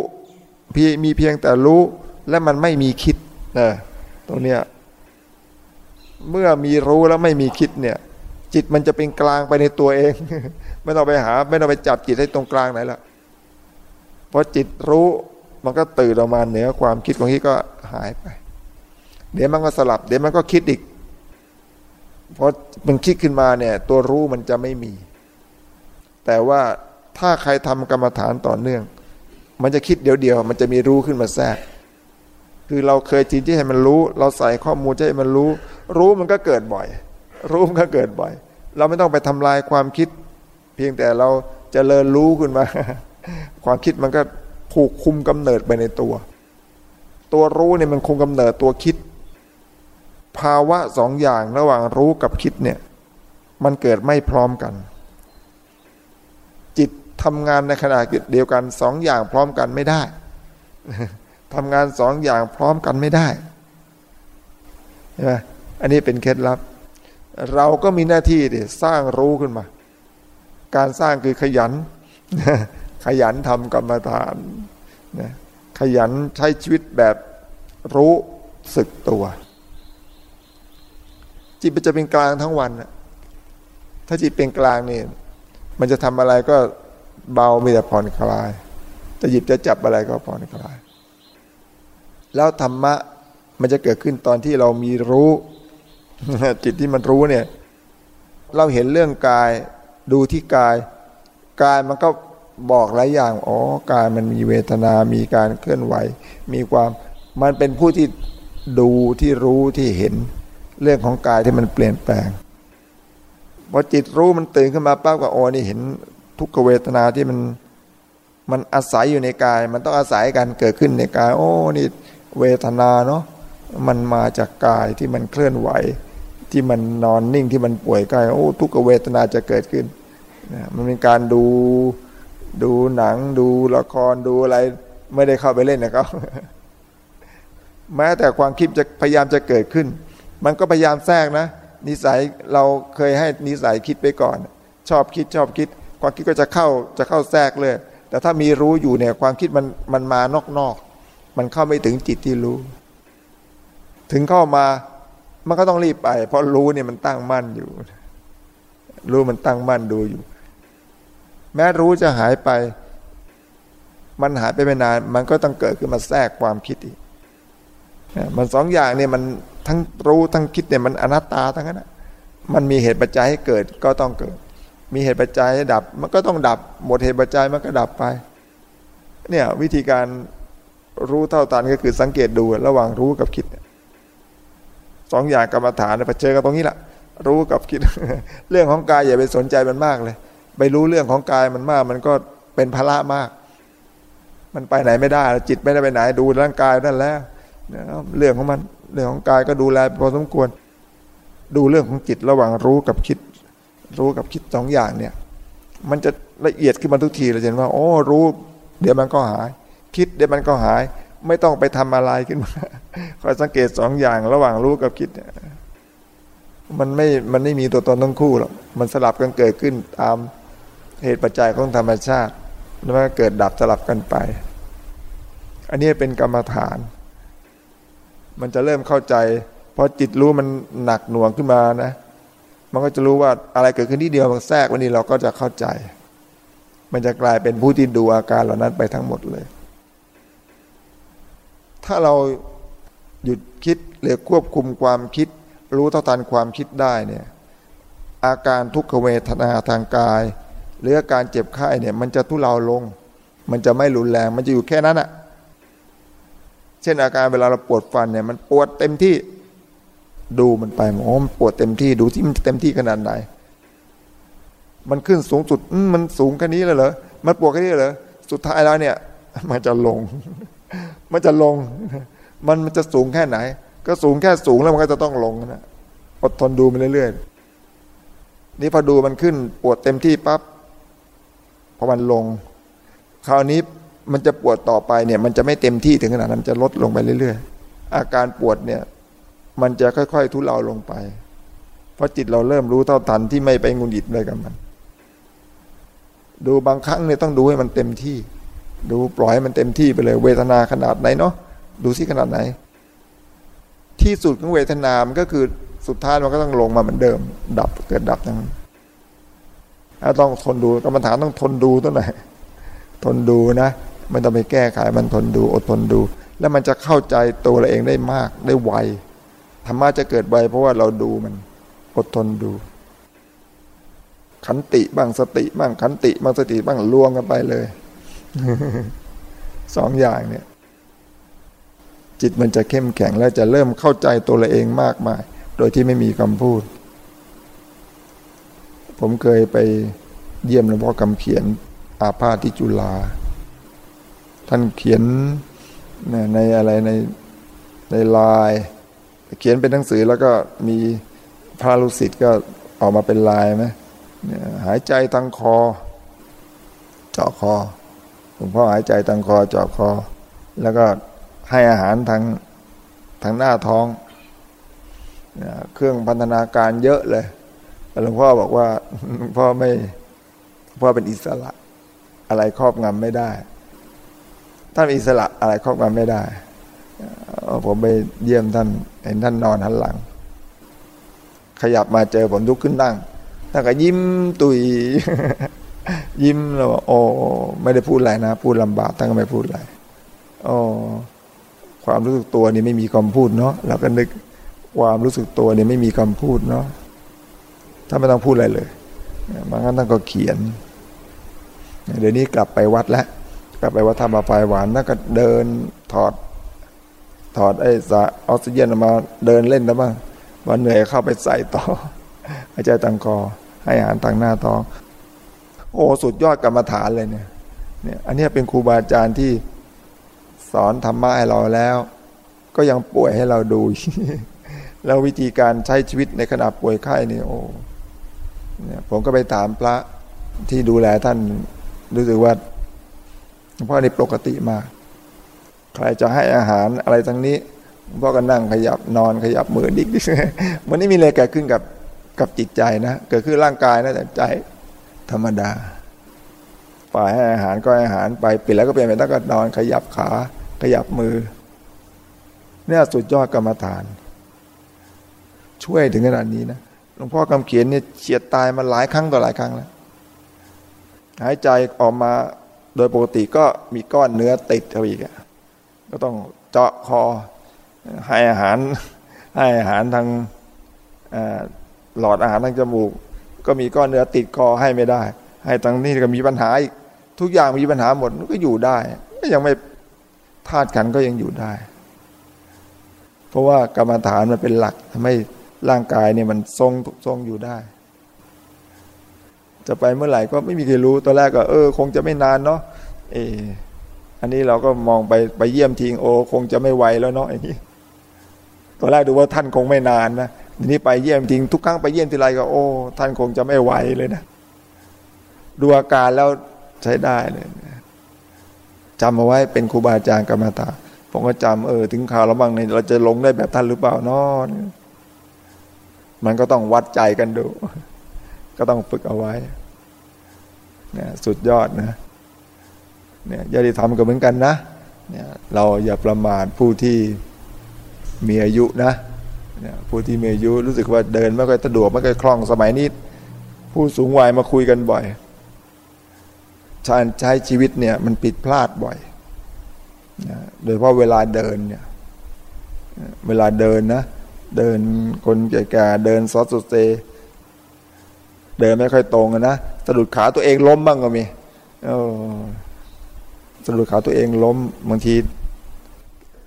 พีมีเพียงแต่รู้และมันไม่มีคิดนะตรงเนี้ยเมื่อมีรู้แล้วไม่มีคิดเนี่ย จิตมันจะเป็นกลางไปในตัวเอง ไม่ต้องไปหา ไม่ต้องไปจับจิตให้ตรงกลางไหนละเพราะจิตรู้มันก็ตื่นออกมาเหนือความคิดของที่ก็หายไป เดี๋ยวมันก็สลับ เดี๋ยวมันก็คิดอีกเพราะมันคิดขึ้นมาเนี่ย ตัวรู้มันจะไม่มี แต่ว่า ถ้าใครทำกรรมฐานต่อเนื่อง มันจะคิดเดี๋ยวเดียวมันจะมีรู้ขึ้นมาแทรก คือเราเคยจีนที่ให้มันรู้ เราใส่ข้อมูลให้มันรู้ รู้มันก็เกิดบ่อย รู้มันก็เกิดบ่อย เราไม่ต้องไปทำลายความคิด เพียงแต่เราจเจริญรู้ขึ้นมา ความคิดมันก็ถูกคุมกำเนิดไปในตัว ตัวรู้เนี่ยมันคุมกำเนิดตัวคิด ภาวะสองอย่างระหว่างรู้กับคิดเนี่ย มันเกิดไม่พร้อมกัน ทำงานในขณะเดียวกันสองอย่างพร้อมกันไม่ได้ทำงานสองอย่างพร้อมกันไม่ได้ใช่ไหมอันนี้เป็นเคล็ดลับ เราก็มีหน้าที่ดิสร้างรู้ขึ้นมา การสร้างคือขยัน ขยันทำกรรมฐานนะขยันใช้ชีวิตแบบรู้สึกตัว จิตมันจะเป็นกลางทั้งวันถ้าจิตเป็นกลางนี่มันจะทำอะไรก็ เบามีแต่ผ่อนคลาย จะหยิบจะจับอะไรก็ผ่อนคลาย แล้วธรรมะมันจะเกิดขึ้นตอนที่เรามีรู้ จิตที่มันรู้เนี่ย เราเห็นเรื่องกายดูที่กาย กายมันก็บอกหลายอย่าง อ๋อกายมันมีเวทนา มีการเคลื่อนไหว มีความ มันเป็นผู้ที่ดูที่รู้ที่เห็น เรื่องของกายที่มันเปลี่ยนแปลง พอจิตรู้มันตื่นขึ้นมาปั๊บก็โอ้นี่เห็น ทุกขเวทนาที่มันมันอาศัยอยู่ในกาย มันต้องอาศัยกันเกิดขึ้นในกาย โอ้นี่เวทนาเนาะมันมาจากกายที่มันเคลื่อนไหว ที่มันนอนนิ่งที่มันป่วยกายโอ้ทุกขเวทนาจะเกิดขึ้นมันเป็นการดูดูหนังดูละครดูอะไร ไม่ได้เข้าไปเล่นนะครับแม้แต่ความคิดจะพยายามจะเกิดขึ้น มันก็พยายามแทรกนะ นิสัยเราเคยให้นิสัยคิดไปก่อน ชอบคิดชอบคิด ความคิดก็จะเข้าจะเข้าแทรกเลย แต่ถ้ามีรู้อยู่เนี่ยความคิดมันมันมานอกๆมันเข้าไม่ถึงจิตที่รู้ ถึงเข้ามามันก็ต้องรีบไป เพราะรู้เนี่ยมันตั้งมั่นอยู่ รู้มันตั้งมั่นดูอยู่ แม้รู้จะหายไป มันหายไปไม่นาน มันก็ต้องเกิดขึ้นมาแทรกความคิดอีกมันสองอย่างเนี่ยมันทั้งรู้ทั้งคิดเนี่ยมันอนัตตาทั้งนั้นมันมีเหตุปัจจัยให้เกิดก็ต้องเกิด มีเหตุปัจจัยให้ดับ มันก็ต้องดับ หมดเหตุปัจจัยมันก็ดับไป เนี่ยวิธีการรู้เท่าทันก็คือสังเกตดูระหว่างรู้กับคิดสองอย่างกรรมฐานไปเจอกันตรงนี้แหละรู้กับคิด เรื่องของกายอย่าไปสนใจมันมากเลย ไปรู้เรื่องของกายมันมาก มันก็เป็นภาระมาก มันไปไหนไม่ได้ จิตไม่ได้ไปไหนดูร่างกายนั่นแล้วเรื่องของมัน เรื่องของกายก็ดูแลพอสมควร ดูเรื่องของจิตระหว่างรู้กับคิด รู้กับคิดสองอย่างเนี่ย มันจะละเอียดขึ้นมาทุกทีเลยเห็นว่า โอ้รู้ เดี๋ยวมันก็หาย คิดเดี๋ยวมันก็หาย ไม่ต้องไปทำอะไรขึ้นมาคอยสังเกตสองอย่างระหว่างรู้กับคิดมันไม่ มันไม่มีตัวตนทั้งคู่หรอก มันสลับกันเกิดขึ้นตามเหตุปัจจัยของธรรมชาติแล้วมันเกิดดับสลับกันไป อันนี้เป็นกรรมฐาน มันจะเริ่มเข้าใจพอจิตรู้มันหนักหน่วงขึ้นมานะ มันก็จะรู้ว่าอะไรเกิดขึ้นที่เดียวมันแทรกวันนี้เราก็จะเข้าใจ มันจะกลายเป็นผู้ที่ดูอาการเหล่านั้นไปทั้งหมดเลย ถ้าเราหยุดคิดหรือควบคุมความคิด รู้เท่าทันความคิดได้เนี่ยอาการทุกขเวทนาทางกาย หรืออาการเจ็บไข้เนี่ยมันจะทุเลาลง มันจะไม่รุนแรง มันจะอยู่แค่นั้นอะเช่นอาการเวลาเราปวดฟันเนี่ยมันปวดเต็มที่ ดูมันไปโอ้มันปวดเต็มที่ดูที่มันเต็มที่ขนาดไหน มันขึ้นสูงสุดมันสูงแค่นี้เลยเหรอมันปวดแค่นี้เหรอสุดท้ายแล้วเนี่ย มันจะลง มันจะลง มันมันจะสูงแค่ไหน ก็สูงแค่สูงแล้วมันก็จะต้องลงนะอดทนดูมันเรื่อยๆนี่พอดูมันขึ้นปวดเต็มที่ปั๊บพอมันลง คราวนี้มันจะปวดต่อไปเนี่ย มันจะไม่เต็มที่ถึงขนาดนั้นจะลดลงไปเรื่อยๆอาการปวดเนี่ย มันจะค่อย ๆ ทุเลาลงไป เพราะจิตเราเริ่มรู้เท่าทันที่ไม่ไปงุนหิดเลยกับมัน ดูบางครั้งเนี่ยต้องดูให้มันเต็มที่ ดูปล่อยให้มันเต็มที่ไปเลย เวทนาขนาดไหนเนาะดูสิขนาดไหน ที่สุดของเวทนา มันก็คือสุดท้ายมันก็ต้องลงมาเหมือนเดิม ดับเกิดดับทั้งนั้นต้องทนดูกรรมฐานต้องทนดูตัวไหนทนดูนะไม่ต้องไปแก้ไขมันทนดู อดทนดู แล้วมันจะเข้าใจตัวเราเองได้มากได้ไว ธรรมะจะเกิดไวเพราะว่าเราดูมันอดทนดู ขันติบ้างสติบ้างขันติบ้างสติบ้างลวงกันไปเลยสองอย่างเนี่ย จิตมันจะเข้มแข็งและจะเริ่มเข้าใจตัวเราเองมากมาย โดยที่ไม่มีคำพูด ผมเคยไปเยี่ยมหลวงพ่อคำเขียนอาพาธที่จุฬาท่านเขียนในอะไรในในลาย เขียนเป็นหนังสือแล้วก็มีพระลูกศิษย์ก็ออกมาเป็นลายไหมหายใจทางคอ เจาะคอหลวงพ่อหายใจทางคอเจาะคอ แล้วก็ให้อาหารทางทางหน้าท้อง เครื่องพันธนาการเยอะเลยแต่หลวงพ่อบอกว่าหลวงพ่อไม่พ่อเป็นอิสระ อะไรครอบงำไม่ได้ท่านอิสระอะไรครอบงำไม่ได้ ผมไปเยี่ยมท่าน เห็นท่านนอนหันหลัง ขยับมาเจอผมลุกขึ้นนั่งท่านก็ยิ้มตุย ยิ้มแล้วโอ้ไม่ได้พูดอะไรนะ พูดลำบากท่านก็ไม่พูดอะไรโอ้ความรู้สึกตัวนี่ไม่มีคำพูดเนาะเราก็นึกความรู้สึกตัวนี่ไม่มีคำพูดเนาะถ้าไม่ต้องพูดอะไรเลยบางครั้งท่านก็เขียน เดี๋ยวนี้กลับไปวัดแล้วกลับไปวัดธรรมไฟหวานแล้วก็เดินถอด ถอดไอ้สาออกซิเจนมาเดินเล่นแล้วบ้างวันเหนื่อยเข้าไปใส่ต่อหายใจตังคอให้อาหารทางหน้าท้อง โอ้สุดยอดกรรมฐานเลยเนี่ยเนี่ย อันนี้เป็นครูบาอาจารย์ที่สอนธรรมะให้เราแล้ว ก็ยังป่วยให้เราดู แล้ววิธีการใช้ชีวิตในขณะป่วยไข้นี่โอ้เนี่ยผมก็ไปถามพระที่ดูแลท่านรู้สึกว่าพ่อนี่ปกติมาก ใครจะให้อาหารอะไรทั้งนี้พ่อก็นั่งขยับนอนขยับมือดิกดิมันนี่มีอะไรเกิดขึ้นกับกับจิตใจนะเกิดขึ้นร่างกายนะแต่ใจธรรมดาฝ่ายให้อาหารก็ให้อาหารไปปิดแล้วก็เปลี่ยนไปแล้วก็นอนขยับขาขยับมือ เนี่ยสุดยอดกรรมฐาน ช่วยถึงขนาดนี้นะหลวงพ่อกำเขียนเนี่ยเฉียดตายมาหลายครั้งต่อหลายครั้งแล้วหายใจออกมาโดยปกติก็มีก้อนเนื้อติดเข้าอีก ก็ต้องเจาะคอให้อาหารให้อาหารทางหลอดอาหารทางจมูก ก็มีก้อนเนื้อติดคอให้ไม่ได้ ให้ทางนี้ก็มีปัญหาอีกทุกอย่างมีปัญหาหมดก็อยู่ได้ก็ยังไม่ธาตุขันก็ยังอยู่ได้ เพราะว่ากรรมฐานมันเป็นหลักทำให้ร่างกายเนี่ยมันทรงทรงอยู่ได้ จะไปเมื่อไหร่ก็ไม่มีใครรู้ตอนแรกก็เออ คงจะไม่นานเนาะเอ อันนี้เราก็มองไปไปเยี่ยมทิ้งโอคงจะไม่ไหวแล้วเนาะอย่างนี้ตอนแรกดูว่าท่านคงไม่นานนะทีนี้ไปเยี่ยมทิ้งทุกครั้งไปเยี่ยมทีไรก็โอ้ ท่านคงจะไม่ไหวเลยนะดูอาการแล้วใช้ได้เลยจำเอาไว้เป็นครูบาอาจารย์กรรมตาผมก็จำเออ ถึงข่าวแล้วบางเนี่ยเราจะลงได้แบบท่านหรือเปล่านาะมันก็ต้องวัดใจกันดู ก็ต้องฝึกเอาไว้เนี่ยสุดยอดนะ เนี่ยญาติธรรมก็เหมือนกันนะเนี่ยเราอย่าประมาทผู้ที่มีอายุนะเนี่ยผู้ที่มีอายุรู้สึกว่าเดินไม่ค่อยสะดวกไม่ค่อยคล่องสมัยนี้ ผู้สูงวัยมาคุยกันบ่อยชาใช้ชีวิตเนี่ยมันผิดพลาดบ่อยนะโดยเพราะเวลาเดินเนี่ยเวลาเดินนะ เดินคนแก่ๆเดินซอสสุเซเดินไม่ค่อยตรงนะสะดุดขาตัวเองล้มบ้างก็มี สะดุดขาตัวเองล้มบางที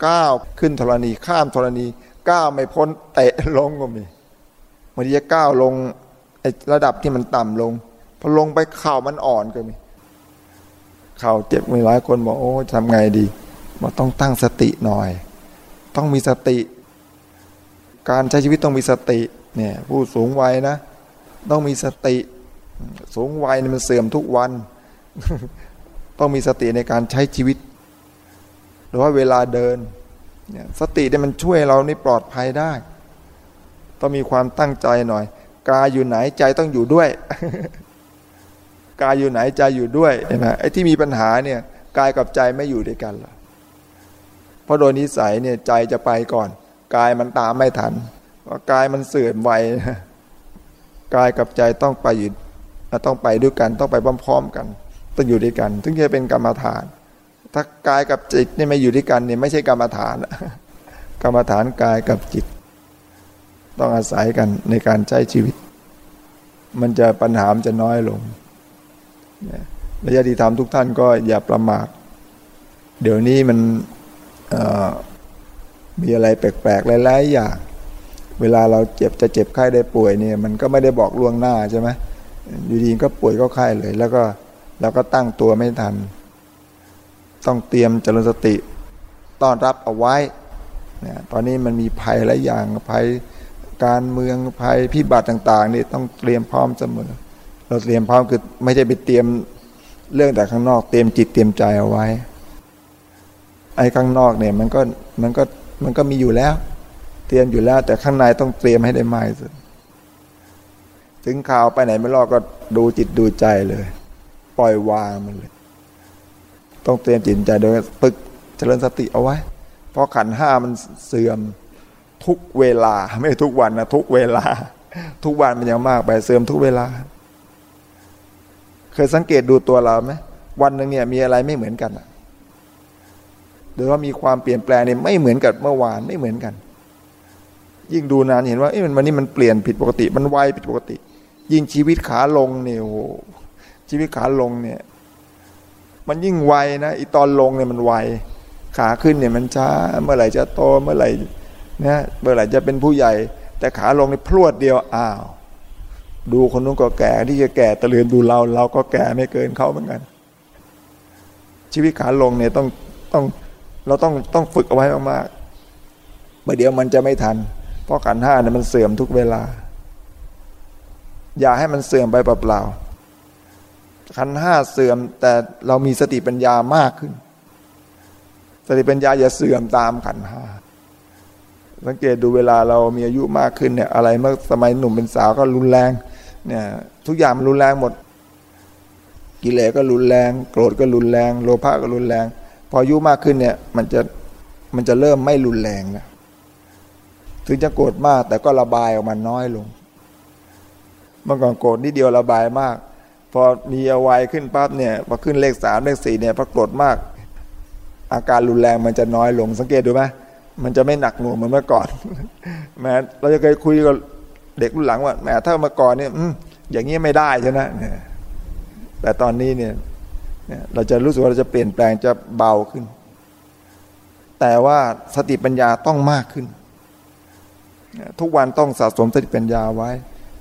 ก้าวขึ้นธรณีข้ามธรณีก้าวไม่พ้นเตะลงก็มีบางทีจะก้าวลงระดับที่มันต่ำลงพอลงไปเข่ามันอ่อนก็มีเข่าเจ็บมีหลายคนบอกโอ้ทำไงดีบอกต้องตั้งสติหน่อย ต้องมีสติ การใช้ชีวิตต้องมีสติเนี่ยผู้สูงวัยนะ ต้องมีสติ สูงวัยมันเสื่อมทุกวัน ต้องมีสติในการใช้ชีวิต หรือว่าเวลาเดินเนี่ยสติเนี่ยมันช่วยเรานี่ปลอดภัยได้ ต้องมีความตั้งใจหน่อย กายอยู่ไหนใจต้องอยู่ด้วย กายอยู่ไหนใจอยู่ด้วยเห็นไหมไอ้ที่มีปัญหาเนี่ยกายกับใจไม่อยู่ด้วยกันหรอเพราะโดยนิสัยเนี่ยใจจะไปก่อน กายมันตามไม่ทันว่ากายมันเสื่อมไวกายกับใจต้องไปอยู่ต้องไปด้วยกันต้องไปพร้อมๆกัน ต้องอยู่ด้วยกัน ถึงจะเป็นกรรมฐาน ถ้ากายกับจิตนี่ไม่อยู่ด้วยกันเนี่ยไม่ใช่กรรมฐาน กรรมฐานกายกับจิต ต้องอาศัยกันในการใช้ชีวิต มันจะปัญหามจะน้อยลงระยะที่ทำทุกท่านก็อย่าประมาทเดี๋ยวนี้มันมีอะไรแปลกๆหลายๆอย่างเวลาเราเจ็บจะเจ็บไข้ได้ป่วยเนี่ยมันก็ไม่ได้บอกล่วงหน้าใช่ไหมอยู่ดีก็ป่วยก็ไข้เลย แล้วก็ เราก็ตั้งตัวไม่ทัน ต้องเตรียมเจริญสติ ต้อนรับเอาไว้เนี่ยตอนนี้มันมีภัยหลายอย่างภัยการเมืองภัยพิบัติต่าง ๆ นี่ต้องเตรียมพร้อมเสมอ เราเตรียมพร้อมคือไม่ใช่ไปเตรียมเรื่องแต่ข้างนอก เตรียมจิตเตรียมใจเอาไว้ ไอ้ข้างนอกเนี่ยมันก็มันก็มันก็มีอยู่แล้ว เตรียมอยู่แล้ว แต่ข้างในต้องเตรียมให้ได้มากสุดถึงข่าวไปไหนไม่รอดก็ดูจิตดูใจเลย ปล่อยวางมันเลยต้องเตรียมจิตใจโดยปึกเจริญสติเอาไว้ เพราะขันห้ามันเสื่อมทุกเวลา ไม่ทุกวันนะทุกเวลา ทุกวันมันยังมากไปเสื่อมทุกเวลา เคยสังเกตดูตัวเราไหมวันหนึ่งเนี่ยมีอะไรไม่เหมือนกันหรือว่ามีความเปลี่ยนแปลงเนี่ยไม่เหมือนกับเมื่อวานไม่เหมือนกัน ยิ่งดูนานเห็นว่าเอ้มันวันนี้มันเปลี่ยนผิดปกติ มันไวผิดปกติ ยิ่งชีวิตขาลงเนี่ยโอ้ ชีวิตขาลงเนี่ย มันยิ่งไวนะอีตอนลงเนี่ยมันไวขาขึ้นเนี่ยมันช้าเมื่อไหร่จะโตเมื่อไหร่นะเมื่อไหร่จะเป็นผู้ใหญ่ แต่ขาลงนี่พรวดเดียวอ้าว ดูคนนู้นก็แก่ที่จะแก่ตะเลือนดูเรา เราก็แก่ไม่เกินเขาเหมือนกัน ชีวิตขาลงเนี่ยต้องต้องเราต้องต้องฝึกเอาไว้มากๆเมื่อเดี๋ยวมันจะไม่ทัน เพราะขันห้าเนี่ยมันเสื่อมทุกเวลา อย่าให้มันเสื่อมไปเปล่าๆ ขันห้าเสื่อม แต่เรามีสติปัญญามากขึ้น สติปัญญาอย่าเสื่อมตามขันห้าสังเกตดูเวลาเรามีอายุมากขึ้นเนี่ย อะไรเมื่อสมัยหนุ่มเป็นสาวก็รุนแรง เนี่ย ทุกอย่างมันรุนแรงหมด กิเลสก็รุนแรง โกรธก็รุนแรง โลภะก็รุนแรง พออายุมากขึ้นเนี่ย มันจะมันจะเริ่มไม่รุนแรงนะถึงจะโกรธมากแต่ก็ระบายออกมาน้อยลงเมื่อก่อนโกรธนิดเดียวระบายมาก พอมีอวัยขึ้นปั๊บเนี่ยพอขึ้นเลขสามเลขสี่เนี่ยพอโกรธมาก อาการรุนแรงมันจะน้อยลงสังเกตดูไหมมันจะไม่หนักหน่วงเหมือนเมื่อก่อนแม้เราจะเคยคุยกับเด็กรุ่นหลังว่าแม้ถ้าเมื่อก่อนเนี่ยอย่างนี้ไม่ได้ใช่ไหมแต่ตอนนี้เนี่ยเราจะรู้สึกว่าเราจะเปลี่ยนแปลงจะเบาขึ้น แต่ว่าสติปัญญาต้องมากขึ้น ทุกวันต้องสะสมสติปัญญาไว้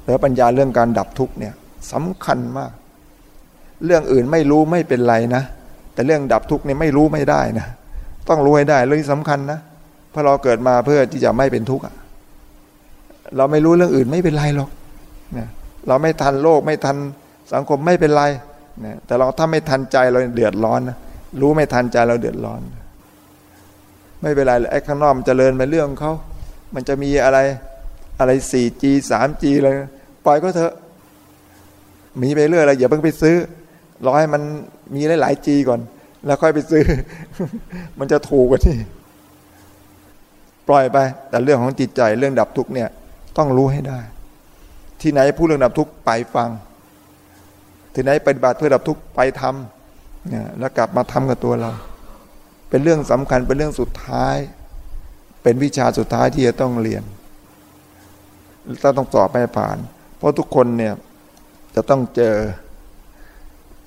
แล้วปัญญาเรื่องการดับทุกเนี่ย สำคัญมาก เรื่องอื่นไม่รู้ไม่เป็นไรนะ แต่เรื่องดับทุกเนี่ยไม่รู้ไม่ได้นะ ต้องรู้ให้ได้เรื่องสำคัญนะเพราะเราเกิดมาเพื่อที่จะไม่เป็นทุกข์เราไม่รู้เรื่องอื่นไม่เป็นไรหรอกเราไม่ทันโลกไม่ทันสังคมไม่เป็นไรนะแต่เราถ้าไม่ทันใจเราเดือดร้อนนะรู้ไม่ทันใจเราเดือดร้อน ไม่เป็นไรไอ้ข้างนอกมันจเจริญไปเรื่องเขา มันจะมีอะไรอะไร 4G 3G อะไรปล่อยก็เถอะ มีไปเรื่อยอะไรอย่าเพิ่งไปซื้อรอให้มันมีหลายๆ G ก่อน แล้วค่อยไปซื้อ มันจะถูกกว่าที่ปล่อยไป แต่เรื่องของจิตใจเรื่องดับทุกเนี่ย ต้องรู้ให้ได้ ที่ไหนพูดเรื่องดับทุกไปฟัง ที่ไหนปฏิบัติเพื่อดับทุกไปทำเนี่ยแล้วกลับมาทำกับตัวเรา เป็นเรื่องสำคัญเป็นเรื่องสุดท้าย เป็นวิชาสุดท้ายที่จะต้องเรียนเราต้องสอบไปผ่าน เพราะทุกคนเนี่ย จะต้องเจอ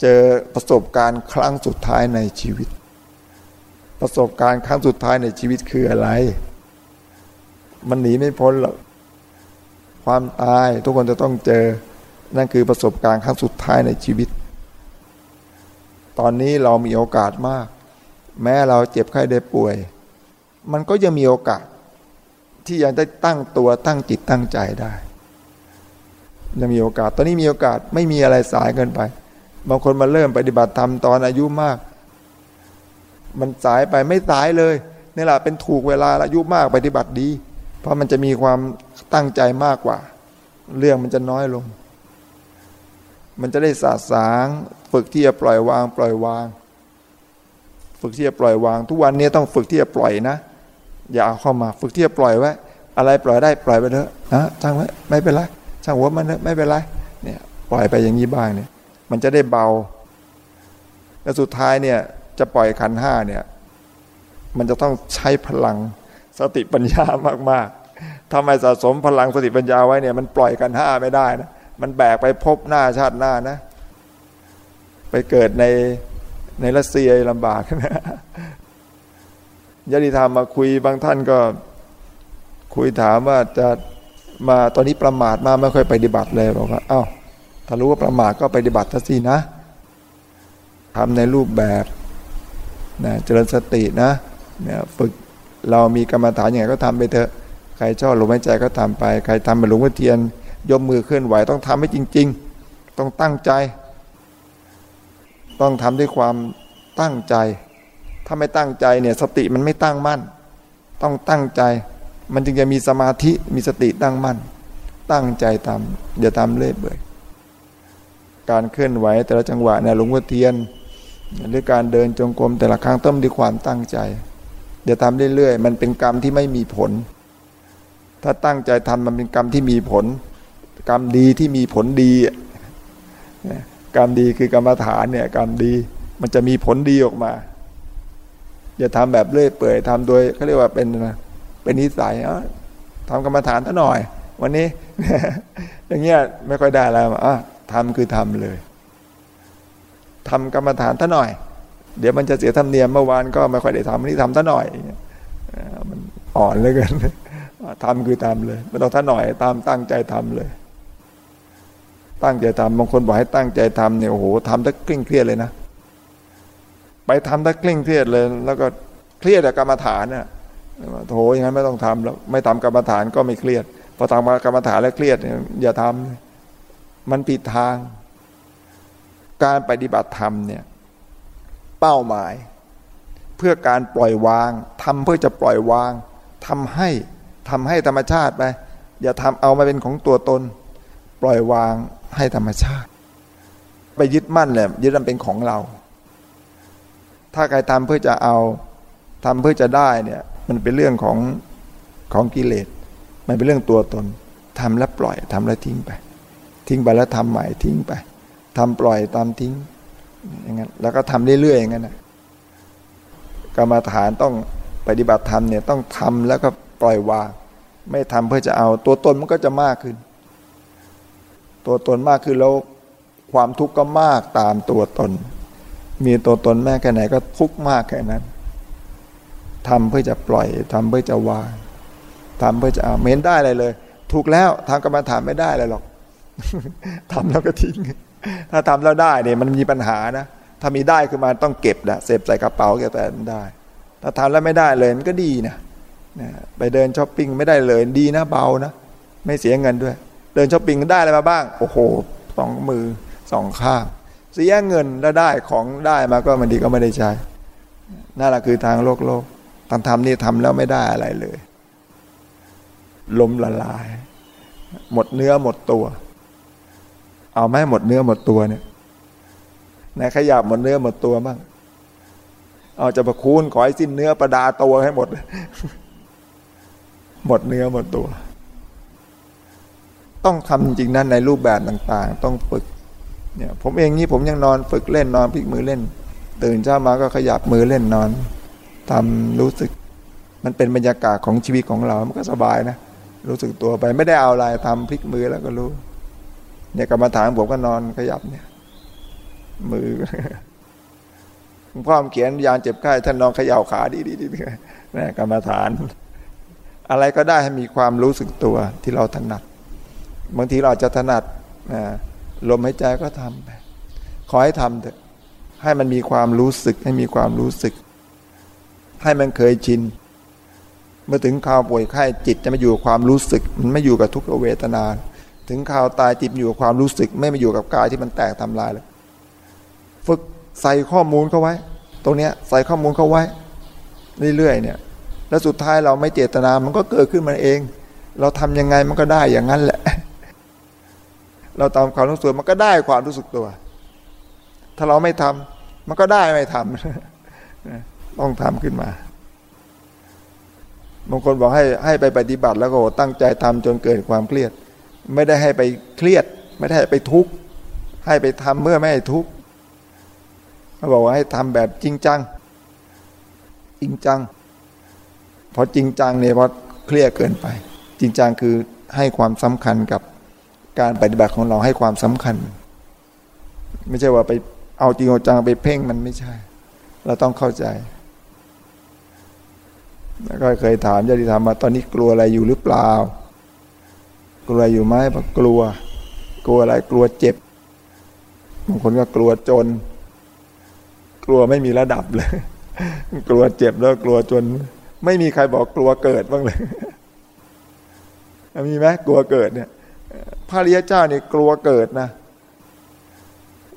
เจอประสบการณ์ครั้งสุดท้ายในชีวิต ประสบการณ์ครั้งสุดท้ายในชีวิตคืออะไร มันหนีไม่พ้นหรอกความตายทุกคนจะต้องเจอ นั่นคือประสบการณ์ครั้งสุดท้ายในชีวิต ตอนนี้เรามีโอกาสมาก แม้เราเจ็บไข้ได้ป่วย มันก็ยังมีโอกาสที่ยังได้ตั้งตัวตั้งจิตตั้งใจได้ ยังมีโอกาส ตอนนี้มีโอกาสไม่มีอะไรสายเกินไป บางคนมาเริ่มปฏิบัติธรรมตอนอายุมาก มันสายไปไม่สายเลยนี่แหละเป็นถูกเวลาอายุมากปฏิบัติดี เพราะมันจะมีความตั้งใจมากกว่า เรื่องมันจะน้อยลง มันจะได้สาสางฝึกที่จะปล่อยวาง ปล่อยวาง ฝึกที่จะปล่อยวาง ทุกวันนี้ต้องฝึกที่จะปล่อยนะ อย่าเอาเข้ามา ฝึกที่จะปล่อยไว้ อะไรปล่อยได้ปล่อยไปเถอะนะช่างไว้ไม่เป็นไร ช่างหัวมันไม่เป็นไรเนี่ยปล่อยไปอย่างนี้บ้างเนี่ย มันจะได้เบา แล้วสุดท้ายเนี่ยจะปล่อยขันห้าเนี่ย มันจะต้องใช้พลังสติปัญญามากๆถ้าไม่สะสมพลังสติปัญญาไว้เนี่ย มันปล่อยขันห้าไม่ได้นะมันแบกไปพบหน้าชาติหน้านะ ไปเกิดในในรัสเซียลำบากนะญาติธรรมมาคุยบางท่านก็ คุยถามว่าจะ มาตอนนี้ประมาทมาไม่ค่อยปฏิบัติเลยบอกว่าเอา้าถ้ารู้ว่าประมาทก็ปฏิบัติทัศสินะทำในรูปแบบนะเจริญสตินะเนี่ยฝึกเรามีกรรมฐานอย่างไรก็ทำไปเถอะใครชอบลมหายใจก็ทำไป ใครทำเป็นหลวงพ่อเทียน ยกมือเคลื่อนไหวต้องทำให้จริง ๆ ต้องตั้งใจ ต้องทำด้วยความตั้งใจ ถ้าไม่ตั้งใจเนี่ยสติมันไม่ตั้งมั่น ต้องตั้งใจ มันจึงจะมีสมาธิมีสติตั้งมั่น ตั้งใจทำอย่าทำเล่เบื่อการเคลื่อนไหวแต่ละจังหวะเนี่ยหลวงพ่อเทียน หรือการเดินจงกรมแต่ละครั้งต้องด้วยความตั้งใจเดี๋ยวทำเรื่อยๆ มันเป็นกรรมที่ไม่มีผล ถ้าตั้งใจทำมันเป็นกรรมที่มีผล กรรมดีที่มีผลดีกรรมดีคือกรรมฐานเนี่ยกรรมดีมันจะมีผลดีออกมา อย่าทำแบบเลื่อยเปื่อยทำโดยเขาเรียกว่าเป็น เป็นนิสัยอทำกรรมฐานท่าหน่อย วันนี้ อย่างเงี้ยไม่ค่อยได้แล้วอะทำคือทำเลยทำกรรมฐานท่าหน่อย เดี๋ยวมันจะเสียธรรมเนียมเมื่อวานก็ไม่ค่อยได้ทำวันนี้ทำท่าหน่อยมันอ่อนเลยกันทำคือทำเลยไม่ต้องท่าหน่อยตามตั้งใจทำเลย ตั้งใจทำบางคนบอกให้ตั้งใจทำเนี่ยโอ้โหทำถ้าเคร่งเครียดเลยนะ ไปทำถ้าเคร่งเครียดเลย แล้วก็เครียดแต่กรรมฐานเนี่ย โถอย่างนั้นไม่ต้องทำแล้วไม่ทำกรรมฐานก็ไม่เครียดพอทำกรรมฐานแล้วเครียดอย่าทำมันผิดทาง การปฏิบัติธรรมเนี่ยเป้าหมาย เพื่อการปล่อยวางทำเพื่อจะปล่อยวางทำให้ทำให้ธรรมชาติไปอย่าทำเอามาเป็นของตัวตน ปล่อยวางให้ธรรมชาติ ไปยึดมั่นเนี่ยยึดมันเป็นของเรา ถ้าใครทำเพื่อจะเอาทำเพื่อจะได้เนี่ย มันเป็นเรื่องของของกิเลส มันเป็นเรื่องตัวตนทำแล้วปล่อยทำแล้วทิ้งไป ทิ้งไปแล้วทำใหม่ทิ้งไปทำปล่อยตามทิ้งอย่างนั้นแล้วก็ทำเรื่อยๆอย่างนั้นนะกรรมฐานต้องปฏิบัติธรรมเนี่ยต้องทำแล้วก็ปล่อยวางไม่ทำเพื่อจะเอาตัวตนมันก็จะมากขึ้น ตัวตนมากขึ้นแล้วความทุกข์ก็มากตามตัวตน มีตัวตนแม่แค่ไหนก็ทุกข์มากแค่นั้น ทำเพื่อจะปล่อยทำเพื่อจะวางทำเพื่อจะเอาเม้นได้เลยเลย ถูกแล้วทางกรรมฐานไม่ได้เลยหรอกทำแล้วก็ทิ้ง ถ้าทำแล้วได้เนี่ยมันมีปัญหานะถ้ามีได้คือมาต้องเก็บนะเสพใส่กระเป๋าแกแต่ได้ ถ้าทำแล้วไม่ได้เลยมันก็ดีนะนะไปเดินช้อปปิ้งไม่ได้เลยดีนะเบานะไม่เสียเงินด้วย เดินช้อปปิ้งได้อะไรมาบ้าง โอ้โหสองมือสองข้างเสียเงินแล้วได้ของได้มาก็มันดีก็ไม่ได้ใช้นั่นแหละคือทางโลกโลก ทางทำนี่ทำแล้วไม่ได้อะไรเลยลมละลาย หมดเนื้อหมดตัว เอาไหมหมดเนื้อหมดตัวเนี่ยนขยับหมดเนื้อหมดตัวบ้างเอาจะประคูณขอให้สิ้นเนื้อประดาตัวให้หมด หมดเนื้อหมดตัว ต้องทำจริงนั้นในรูปแบบต่าง ๆ ต้องฝึกเนี่ยผมเองนี่ผมยังนอนฝึกเล่นนอนพลิกมือเล่น ตื่นเช้ามาก็ขยับมือเล่นนอน ทำรู้สึก มันเป็นบรรยากาศของชีวิตของเรา มันก็สบายนะ รู้สึกตัวไปไม่ได้เอาอะไรทำพลิกมือแล้วก็รู้ เนี่ยกรรมฐานผมก็นอนขยับเนี่ย มือหลวงพ่อเขียนยานเจ็บไข้ท่านนอนขย่าขาดีดีดีนี่กรรมฐาน อะไรก็ได้ให้มีความรู้สึกตัวที่เราถนัด บางทีเราจะถนัดลมหายใจก็ทำไปขอให้ทำเถอะให้มันมีความรู้สึกให้มีความรู้สึก ให้มันเคยชิน เมื่อถึงข่าวป่วยไข้จิตจะมาอยู่กับความรู้สึก มันไม่อยู่กับทุกขเวทนา ถึงข่าวตายจิตอยู่กับความรู้สึก ไม่มาอยู่กับกายที่มันแตกทำลายเลยฝึกใส่ข้อมูลเข้าไว้ ตรงเนี้ยใส่ข้อมูลเข้าไว้ เรื่อยๆเนี่ย แล้วสุดท้ายเราไม่เจตนามันก็เกิดขึ้นมาเอง เราทำยังไงมันก็ได้อย่างนั้นแหละ เราตามความรู้สึกมันก็ได้ความรู้สึกตัว ถ้าเราไม่ทำมันก็ได้ไม่ทำ ต้องทำขึ้นมาบางคนบอกให้ให้ไปปฏิบัติแล้วก็ตั้งใจทำจนเกิดความเครียด ไม่ได้ให้ไปเครียด ไม่ได้ให้ไปทุกข์ให้ไปทำเมื่อไม่ให้ทุกข์เขาบอกว่าให้ทำแบบจริงจังจริงจังพอจริงจังเนี่ยพอเครียดเกินไป จริงจังคือให้ความสำคัญกับการปฏิบัติของเราให้ความสำคัญ ไม่ใช่ว่าไปเอาจริงเอาจังไปเพ่งมันไม่ใช่ เราต้องเข้าใจ แล้วก็เคยถามญาติธรรมมาตอนนี้กลัวอะไรอยู่หรือเปล่า กลัวอยู่ไหมบอกกลัว กลัวอะไรกลัวเจ็บบางคนก็กลัวจน กลัวไม่มีระดับเลย กลัวเจ็บแล้วกลัวจน ไม่มีใครบอกกลัวเกิดบ้างเลยมีไหมกลัวเกิดเนี่ยพระริยเจ้าเนี่ยกลัวเกิดนะ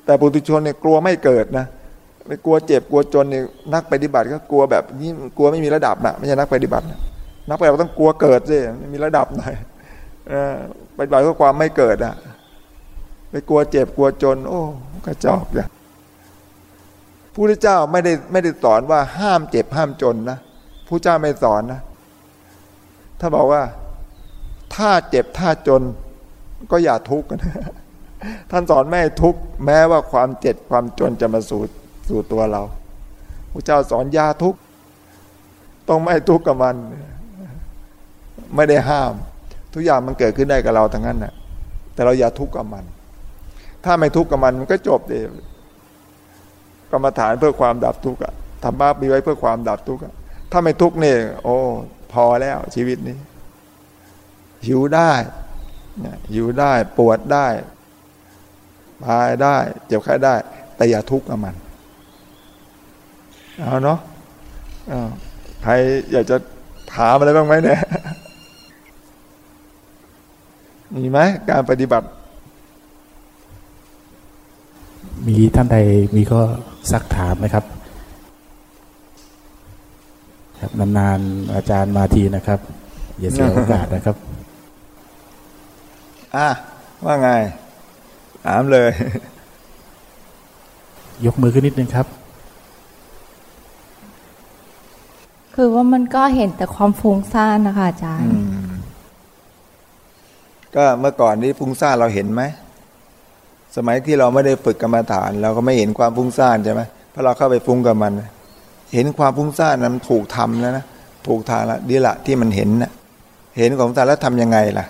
แต่ปุถุชนเนี่ยกลัวไม่เกิดนะ ไม่กลัวเจ็บกลัวจนเนี่ยนักปฏิบัติก็กลัวแบบนี้กลัวไม่มีระดับนะไม่ใช่นักปฏิบัติ นักปฏิบัติต้องกลัวเกิดสิมีระดับหน่อยปฏิบัติเพื่อความไม่เกิดอะ ไปกลัวเจ็บกลัวจน โอ้กระจอกอย่างพระเจ้าไม่ได้ไม่ได้สอนว่าห้ามเจ็บห้ามจนนะพระเจ้าไม่สอนนะถ้าบอกว่า ถ้าเจ็บถ้าจน ก็อย่าทุกข์นะท่านสอนไม่ทุกข์แม้ว่าความเจ็บความจนจะมาสู่ สู่ตัวเราพระเจ้าสอนยาทุกต้องไม่ทุกข์กับมัน ไม่ได้ห้าม ทุกอย่างมันเกิดขึ้นได้กับเราทั้งนั้นนะแต่เราอย่าทุกข์กับมัน ถ้าไม่ทุกข์กับมันมันก็จบเลยกรรมฐานเพื่อความดับทุกข์อะทำบาปมีไว้เพื่อความดับทุกข์อะถ้าไม่ทุกข์เนี่ยโอ้พอแล้วชีวิตนี้ หิวได้หิวได้ปวดได้พายได้ เจ็บไข้ได้ แต่อย่าทุกข์กับมัน เอาเนาะใครอยากจะถามอะไรบ้างไหมเนี่ย มีไหมการปฏิบัติ มีท่านใดมีก็ซักถามไหมครับ ครับนานๆอาจารย์มาทีนะครับ อย่าเสียโอกาสนะครับ อะ ว่าไง ถามเลย ยกมือขึ้นนิดนึงครับ คือว่ามันก็เห็นแต่ความฟุ้งซ่านนะคะอาจารย์ ก็เมื่อก่อนนี้ฟุ้งซ่านเราเห็นไหม สมัยที่เราไม่ได้ฝึกกรรมฐาน เราก็ไม่เห็นความฟุ้งซ่านใช่ไหมเพราะเราเข้าไปฟุ้งกับมัน เห็นความฟุ้งซ่านนั้นถูกทำแล้วนะถูกทางแล้วดีละที่มันเห็นนะเห็นของตาแล้วทำยังไงล่ะ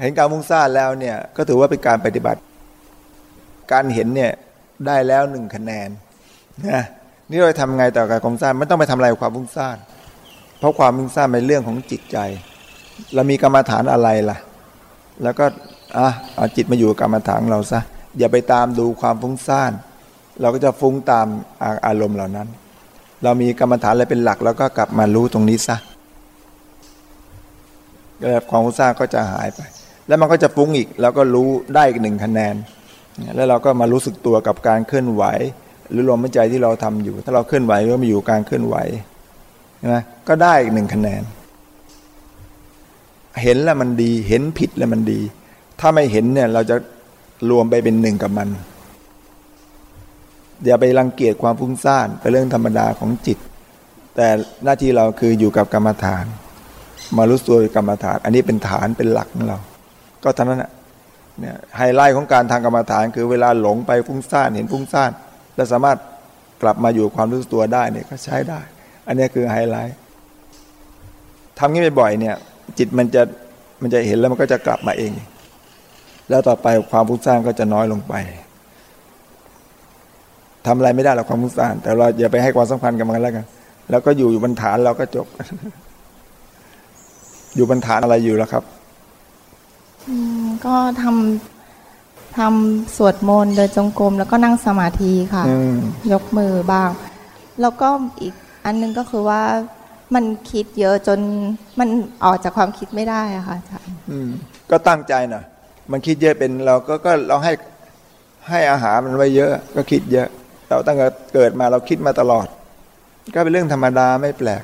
เห็นการฟุ้งซ่านแล้วเนี่ย ก็ถือว่าเป็นการปฏิบัติ การเห็นเนี่ยได้แล้วหนึ่งคะแนนนะ นี่เราทำไงต่อการฟุ้งซ่านไม่ต้องไปทำอะไรความฟุ้งซ่านเพราะความฟุ้งซ่านเป็นเรื่องของจิตใจ เรามีกรรมฐานอะไรล่ะ แล้วก็อะเอาจิตมาอยู่กับกรรมฐานเราซะอย่าไปตามดูความฟุ้งซ่านเราก็จะฟุ้งตามอารมณ์เหล่านั้น เรามีกรรมฐานอะไรเป็นหลัก แล้วก็กลับมารู้ตรงนี้ซะแล้วความฟุ้งซ่านก็จะหายไป แล้วมันก็จะฟุ้งอีก แล้วก็รู้ได้อีกหนึ่งคะแนน แล้วเราก็มารู้สึกตัวกับการเคลื่อนไหว หรือลมหายใจที่เราทำอยู่ ถ้าเราเคลื่อนไหวก็มาอยู่การเคลื่อนไหวนะก็ได้อีกหนึ่งคะแนน เห็นแล้วมันดี เห็นผิดแล้วมันดี ถ้าไม่เห็นเนี่ยเราจะรวมไปเป็นหนึ่งกับมัน อย่าไปรังเกียจความฟุ้งซ่านเป็นเรื่องธรรมดาของจิต แต่หน้าที่เราคืออยู่กับกรรมฐาน มารู้ตัวกรรมฐาน อันนี้เป็นฐานเป็นหลักของเรา ก็เท่านั้นเนี่ยไฮไลท์ของการทางกรรมฐาน คือเวลาหลงไปฟุ้งซ่านเห็นฟุ้งซ่าน แล้วสามารถกลับมาอยู่ความรู้ตัวได้เนี่ยก็ใช้ได้ อันนี้คือไฮไลท์ทำงี้บ่อยๆเนี่ยจิตมันจะมันจะเห็นแล้วมันก็จะกลับมาเอง แล้วต่อไปความฟุ้งซ่านก็จะน้อยลงไปทำอะไรไม่ได้หรอกความฟุ้งซ่านแต่เราอย่าไปให้ความสำคัญกับมันแล้วกัน แล้วก็อยู่อยู่บนฐานเราก็จบ อยู่บนฐานอะไรอยู่แล้วครับก็ทำ ทำสวดมนต์เดินจงกรมแล้วก็นั่งสมาธิค่ะ ยกมือบ้าง แล้วก็อีกอันนึงก็คือว่ามันคิดเยอะจนมันออกจากความคิดไม่ได้อะค่ะอาจารย์ก็ตั้งใจหน่อยมันคิดเยอะเป็นเราก็ก็เราให้ให้อาหารมันไว้เยอะ ก็คิดเยอะ เราตั้งแต่เกิดมาเราคิดมาตลอด ก็เป็นเรื่องธรรมดาไม่แปลก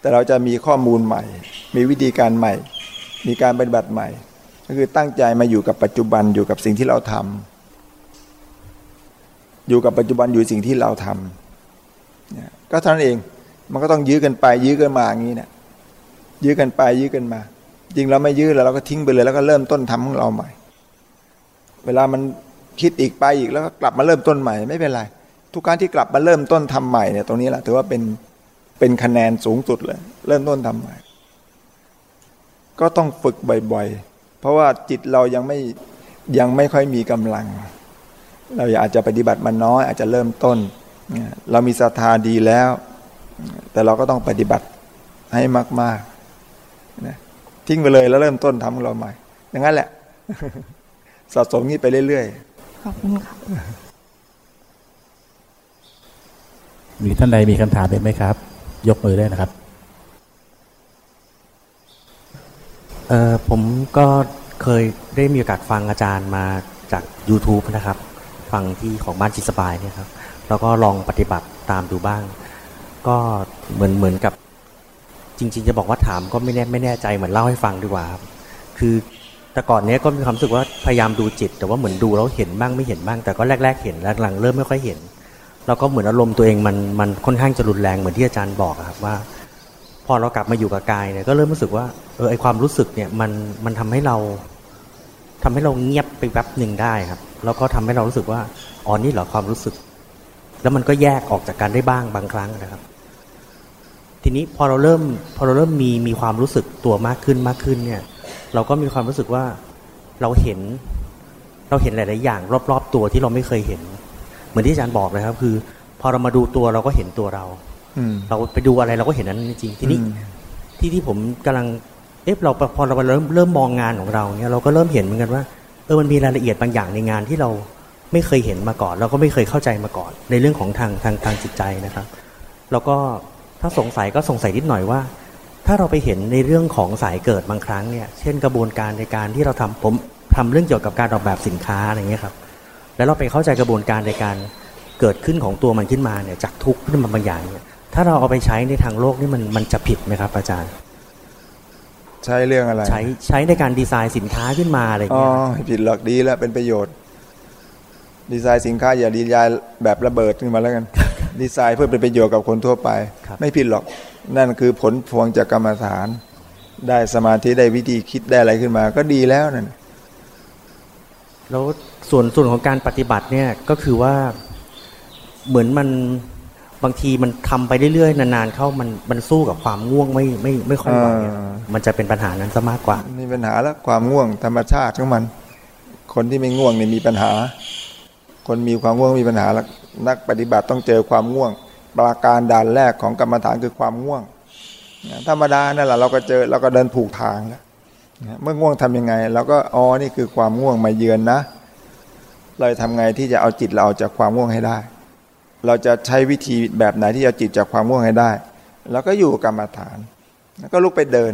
แต่เราจะมีข้อมูลใหม่ มีวิธีการใหม่ มีการปฏิบัติใหม่ ก็คือตั้งใจมาอยู่กับปัจจุบันอยู่กับสิ่งที่เราทำอยู่กับปัจจุบันอยู่สิ่งที่เราทำก็เท่านั้นเองมันก็ต้องยื้อกันไป ยื้อกันมาอย่างนี้เนะยื้อกันไปยื้อกันมา จริงเราไม่ยื้อแล้วเราก็ทิ้งไปเลยแล้วก็เริ่มต้นทำของเราใหม่ เวลามันคิดอีกไปอีกแล้วก็กลับมาเริ่มต้นใหม่ไม่เป็นไรทุกครั้งที่กลับมาเริ่มต้นทำใหม่เนี่ยตรงนี้แหละถือว่าเป็นเป็นคะแนนสูงสุดเลย เริ่มต้นทำใหม่ ก็ต้องฝึกบ่อยๆ เพราะว่าจิตเรายังไม่ยังไม่ค่อยมีกำลัง เราอาจจะปฏิบัติมันน้อย อาจจะเริ่มต้น เรามีศรัทธาดีแล้ว แต่เราก็ต้องปฏิบัติให้มากๆนะทิ้งไปเลยแล้วเริ่มต้นทำของเราใหม่ อย่างนั้นแหละ สะสมนี้ไปเรื่อยๆ ขอบคุณค่ะมีท่านใดมีคำถามไหมครับ ยกมือได้นะครับ เออผมก็เคยได้มีโอกาสฟังอาจารย์มาจาก YouTube นะครับ ฟังที่ของบ้านจิตสบายเนี่ยครับ แล้วก็ลองปฏิบัติตามดูบ้าง ก็เหมือนเหมือนกับ จริง ๆ จะบอกว่าถามก็ไม่แน่ไม่แน่ใจเหมือนเล่าให้ฟังดีกว่าครับ คือแต่ก่อนเนี้ยก็มีความรู้สึกว่าพยายามดูจิต แต่ว่าเหมือนดูแล้วเห็นบ้างไม่เห็นบ้าง แต่ก็แรก ๆ เห็นหลังๆเริ่มไม่ค่อยเห็น แล้วก็เหมือนอารมณ์ตัวเองมันมันค่อนข้างจะรุนแรงเหมือนที่อาจารย์บอกครับว่า อเรากลับมาอยู่กับกายเนี่ยก็เริ่มรู้สึกว่าเออไอความรู้สึกเนี่ยมันมันทำให้เราทำให้เราเงียบไปแป๊บหนึ่งได้ครับแล้วก็ทำให้เรารู้สึกว่าอ๋อนี่เหรอความรู้สึก แล้วมันก็แยกออกจากกันได้บ้างบางครั้งนะครับ ทีนี้พอเราเริ่มพอเราเริ่มมีมีความรู้สึกตัวมากขึ้นมากขึ้นเนี่ย เราก็มีความรู้สึกว่าเราเห็น เราเห็นหลาย ๆ อย่าง รอบ ๆ ตัวที่เราไม่เคยเห็น เหมือนที่อาจารย์บอกเลยครับ คือ พอเรามาดูตัวเราก็เห็นตัวเรา เราไปดูอะไรเราก็เห็นนั้นจริงๆทีนี้อืมที่ที่ผมกำลังเอ๊ะเราพอเราเริ่มเริ่มมองงานของเราเนี่ยเราก็เริ่มเห็นเหมือนกันว่าเออมันมีรายละเอียดบางอย่างในงานที่เราไม่เคยเห็นมาก่อน เราก็ไม่เคยเข้าใจมาก่อน ในเรื่องของทางทางทางจิตใจนะครับ แล้วก็ถ้าสงสัยก็สงสัยนิดหน่อยว่า ถ้าเราไปเห็นในเรื่องของสายเกิดบางครั้งเนี่ย เช่นกระบวนการในการที่เราทำผมทำเรื่องเกี่ยวกับการออกแบบสินค้าอะไรเงี้ยครับ แล้วเราไปเข้าใจกระบวนการในการเกิดขึ้นของตัวมันขึ้นมาเนี่ยจากทุกข์ขึ้นมาบางอย่างเนี่ย ถ้าเราเอาไปใช้ในทางโลกนี่มันมันจะผิดไหมครับ อาจารย์ ใช้เรื่องอะไร ใช้ใช้ในการดีไซน์สินค้าขึ้นมาอะไรอ๋อเงี้ยครับไม่ผิดหรอกดีแล้วเป็นประโยชน์ ดีไซน์สินค้าอย่าดีไซน์แบบระเบิดขึ้นมาแล้วกัน ดีไซน์เพื่อเป็นประโยชน์กับคนทั่วไป ไม่ผิดหรอกนั่นคือผลพวงจากกรรมฐาน ได้สมาธิได้วิธีคิดได้อะไรขึ้นมา ก็ดีแล้วนั่นแล้วส่วนส่วนของการปฏิบัติเนี่ยก็คือว่าเหมือนมัน บางทีมันทำไปเรื่อยๆนานๆเข้ามันมันสู้กับความง่วงไม่ไม่ไม่ค่อยไหวอะอ่ามันจะเป็นปัญหานั้นซะมากกว่ามีปัญหาแล้วความง่วงธรรมชาติของมัน คนที่ไม่ง่วงเนี่ยมีปัญหา คนมีความง่วงมีปัญหาแล้วนักปฏิบัติต้องเจอความง่วง ปราการด่านแรกของกรรมฐานคือความง่วงนะธรรมดานั่นแหละเราก็เจอเราก็เดินผูกทางแล้วนะเมื่อง่วงทำยังไงเราก็อ๋อนี่คือความง่วงมาเยือนนะ เราจะทำไงที่จะเอาจิตเราออกจากความง่วงให้ได้ เราจะใช้วิธีแบบไหนที่จะจิตจากความง่วงให้ได้เราก็อยู่กรรมฐาน แล้วก็ลุกไปเดิน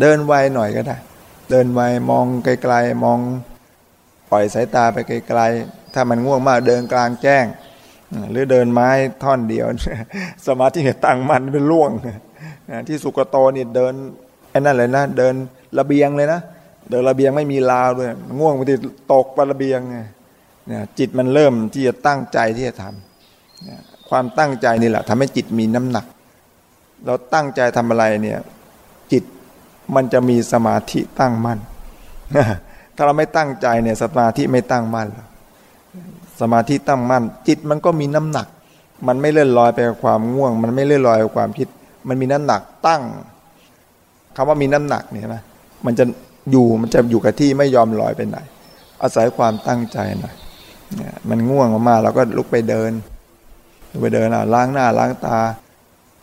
เดินไวหน่อยก็ได้ เดินไวมองไกลๆมองปล่อยสายตาไปไกลๆ ถ้ามันง่วงมากเดินกลางแจ้ง หรือเดินไม้ท่อนเดียว สมาธิเนี่ยตั้งมันเป็นล่วง ที่สุกโตนี่เดินไอ้นั่นเลยนะ เดินระเบียงเลยนะ เดินระเบียงไม่มีราวด้วย ง่วงบางทีตกไประเบียงไงเนี่ยจิตมันเริ่มที่จะตั้งใจที่จะทำ ความตั้งใจนี่แหละทำให้จิตมีน้ำหนัก เราตั้งใจทำอะไรเนี่ยจิตมันจะมีสมาธิตั้งมั่น ถ้าเราไม่ตั้งใจเนี่ยสมาธิไม่ตั้งมั่นหรอกสมาธิตั้งมั่น จิตมันก็มีน้ำหนัก มันไม่เลื่อนลอยไปกับความง่วง มันไม่เลื่อนลอยกับความคิด มันมีน้ำหนักตั้งคำว่ามีน้ำหนักเนี่ยนะมันจะอยู่มันจะอยู่กับที่ไม่ยอมลอยไปไหน อาศัยความตั้งใจหน่อยมันง่วงมากๆเราก็ลุกไปเดิน ไปเดินอะล้างหน้าล้างตา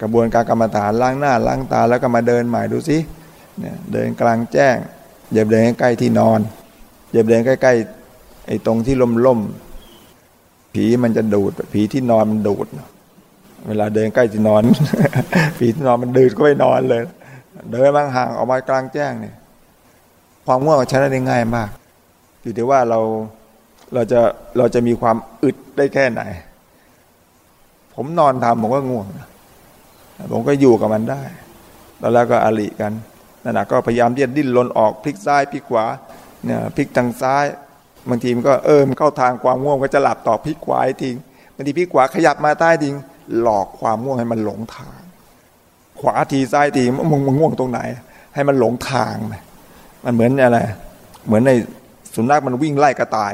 กระบวนการกรรมฐานล้างหน้าล้างตาแล้วก็มาเดินใหม่ดูสิเนี่ยเดินกลางแจ้งอย่าเดินใกล้ที่นอนอย่าเดินใกล้ๆไอ้ตรงที่ล่มๆผีมันจะดูด ผีที่นอนมันดูด เวลาเดินใกล้ที่นอน ผีที่นอนมันดูดก็ไปนอนเลย เดินบางห่างออกมากลางแจ้งเนี่ยความง่วงใช้ได้ง่ายมากอยู่ที่ว่าเราเราจะเราจะมีความอึดได้แค่ไหน ผมนอนทำผมก็ง่วง ผมก็อยู่กับมันได้ แล้วแล้วก็อลิกันนั่นนะก็พยายามที่จะดิ้นรนออกพลิกซ้ายพลิกขวาเนี่ยพลิกทางซ้ายบางทีมันก็เออมันเข้าทางความง่วงก็จะหลับต่อพลิกขวาทิ้งบางทีพลิกขวาขยับมาใต้ทิ้งหลอกความง่วงให้มันหลงทาง ขวาทีซ้ายทีมึงมึงง่วงตรงไหน ให้มันหลงทางไปมันเหมือนอะไร เหมือนในสุนัขมันวิ่งไล่กระต่าย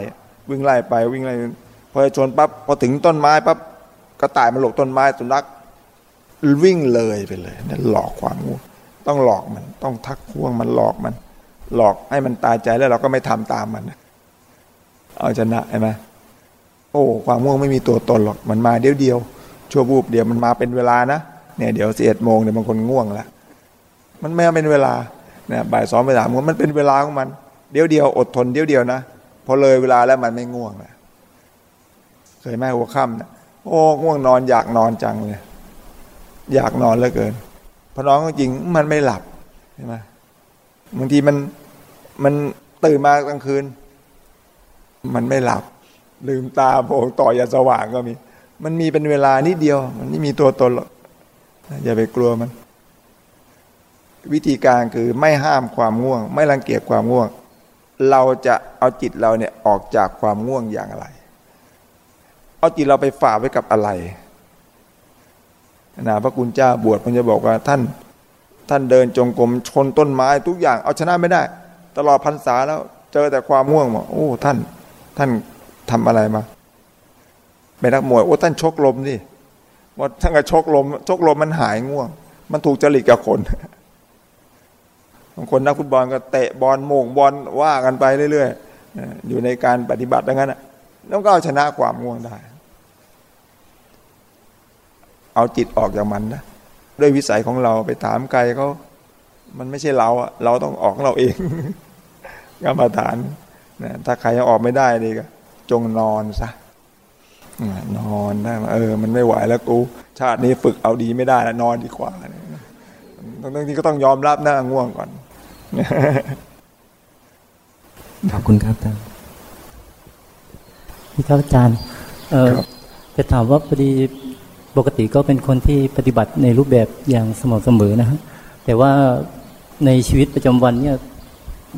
วิ่งไล่ไปวิ่งไล่พอจะชนปั๊บพอถึงต้นไม้ปั๊บ กระต่ายมันหลบต้นไม้สุนัขวิ่งเลยไปเลยนั่นหลอกความง่วงต้องหลอกมันต้องทักท้วงมันหลอกมัน หลอกให้มันตายใจแล้วเราก็ไม่ทำตามมันเอาชนะใช่ไหมโอ้ความง่วงไม่มีตัวตนหรอกมันมาเดียวเดียวชั่ววูบเดียวมันมาเป็นเวลานะเนี่ยเดี๋ยวสิเอ็ดโมงเดี๋ยวบางคนง่วงแล้วมันไม่เป็นเวลาเนี่ยบ่ายสองบ่ายสามมันเป็นเวลาของมัน เดียวเดียวอดทนเดียวเดียวนะพอเลยเวลาแล้วมันไม่ง่วงแล้วเคยไหมหัวค่ำนะ โอ้ง่วงนอนอยากนอนจังเลย อยากนอนเหลือเกินพอน้องจริงมันไม่หลับใช่ไหมบางทีมันมันตื่นมากลางคืน มันไม่หลับ ลืมตาโผล่ต่ออย่าสว่างก็มี มันมีเป็นเวลานิดเดียว มันไม่มีตัวตนหรอกอย่าไปกลัวมัน วิธีการคือไม่ห้ามความง่วง ไม่รังเกียจความง่วง เราจะเอาจิตเราเนี่ยออกจากความง่วงอย่างไร เอาจิตเราไปฝากไว้กับอะไรนะพระคุณเจ้าบวชมันจะบอกว่าท่านท่านเดินจงกรมชนต้นไม้ทุกอย่างเอาชนะไม่ได้ ตลอดพรรษาแล้วเจอแต่ความง่วงบอกโอ้ท่านท่านทำอะไรมาเป็นนักมวยโอ้ท่านชกลมสิว่าท่านก็ชกลม ชกลมมันหายง่วง มันถูกจริตกับคนบางคนนักฟุตบอลก็เตะบอลโมงบอลว่ากันไปเรื่อยๆอยู่ในการปฏิบัติดังนั้นแล้วก็เอาชนะความง่วงได้ เอาจิตออกจากมันนะด้วยวิสัยของเราไปถามใครเขามันไม่ใช่เราอะเราต้องออกของเราเองกรรมฐานนะถ้าใครยังออกไม่ได้ดีก็จงนอนซะนอนได้เออ มันไม่ไหวแล้วกู ชาตินี้ฝึกเอาดีไม่ได้แล้วนอนดีกว่าบางทีก็ต้องยอมรับนะง่วงก่อนขอบคุณครับท่านพี่ครับอาจารย์ เออจะถามว่าพอดี ปกติก็เป็นคนที่ปฏิบัติในรูปแบบอย่างสม่ำเสมอนะฮะแต่ว่าในชีวิตประจำวันเนี่ย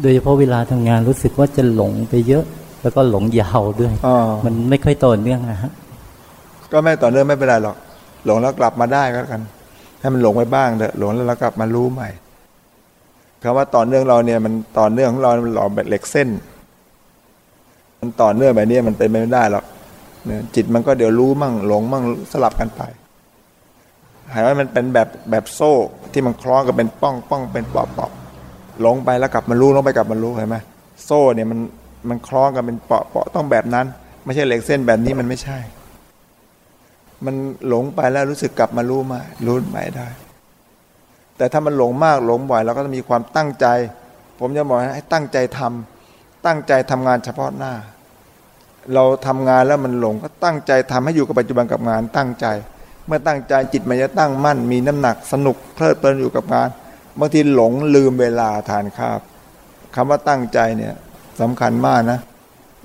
โดยเฉพาะเวลาทำงานรู้สึกว่าจะหลงไปเยอะ แล้วก็หลงยาวด้วยมันไม่ค่อยต่อเนื่องนะฮะก็ไม่ต่อเนื่องไม่เป็นไรหรอก หลงแล้วกลับมาได้ก็แล้วกัน ให้มันหลงไปบ้างเถอะหลงแล้วเรากลับมารู้ใหม่คำว่าต่อเนื่องเราเนี่ยมันต่อเนื่องของเรามันหล่อแบบเหล็กเส้น มันต่อเนื่องแบบนี้มันเป็นไม่ได้หรอก จิตมันก็เดี๋ยวรู้มั่งหลงมั่งสลับกันไปหายว่ามันเป็นแบบแบบโซ่ที่มันคล้องกับเป็นป้องป้องเป็นปอบปอบหลงไปแล้วกลับมารู้ลงไปกลับมารู้เห็นไหมโซ่เนี่ยมันมันคล้องกันเป็นเปาะเปาะต้องแบบนั้น ไม่ใช่เหล็กเส้นแบบนี้มันไม่ใช่ มันหลงไปแล้วรู้สึกกลับมารู้มารู้ใหม่ได้ แต่ถ้ามันหลงมากหลงบ่อยเราก็จะมีความตั้งใจ ผมจะบอกให้ตั้งใจทำตั้งใจทำงานเฉพาะหน้า เราทำงานแล้วมันหลงก็ตั้งใจทำให้อยู่กับปัจจุบันกับงานตั้งใจ เมื่อตั้งใจจิตมันจะตั้งมั่น มีน้ำหนักสนุกเพลิดเพลินอยู่กับงานบางทีหลงลืมเวลาทานข้าวคำว่าตั้งใจเนี่ยสำคัญมากนะ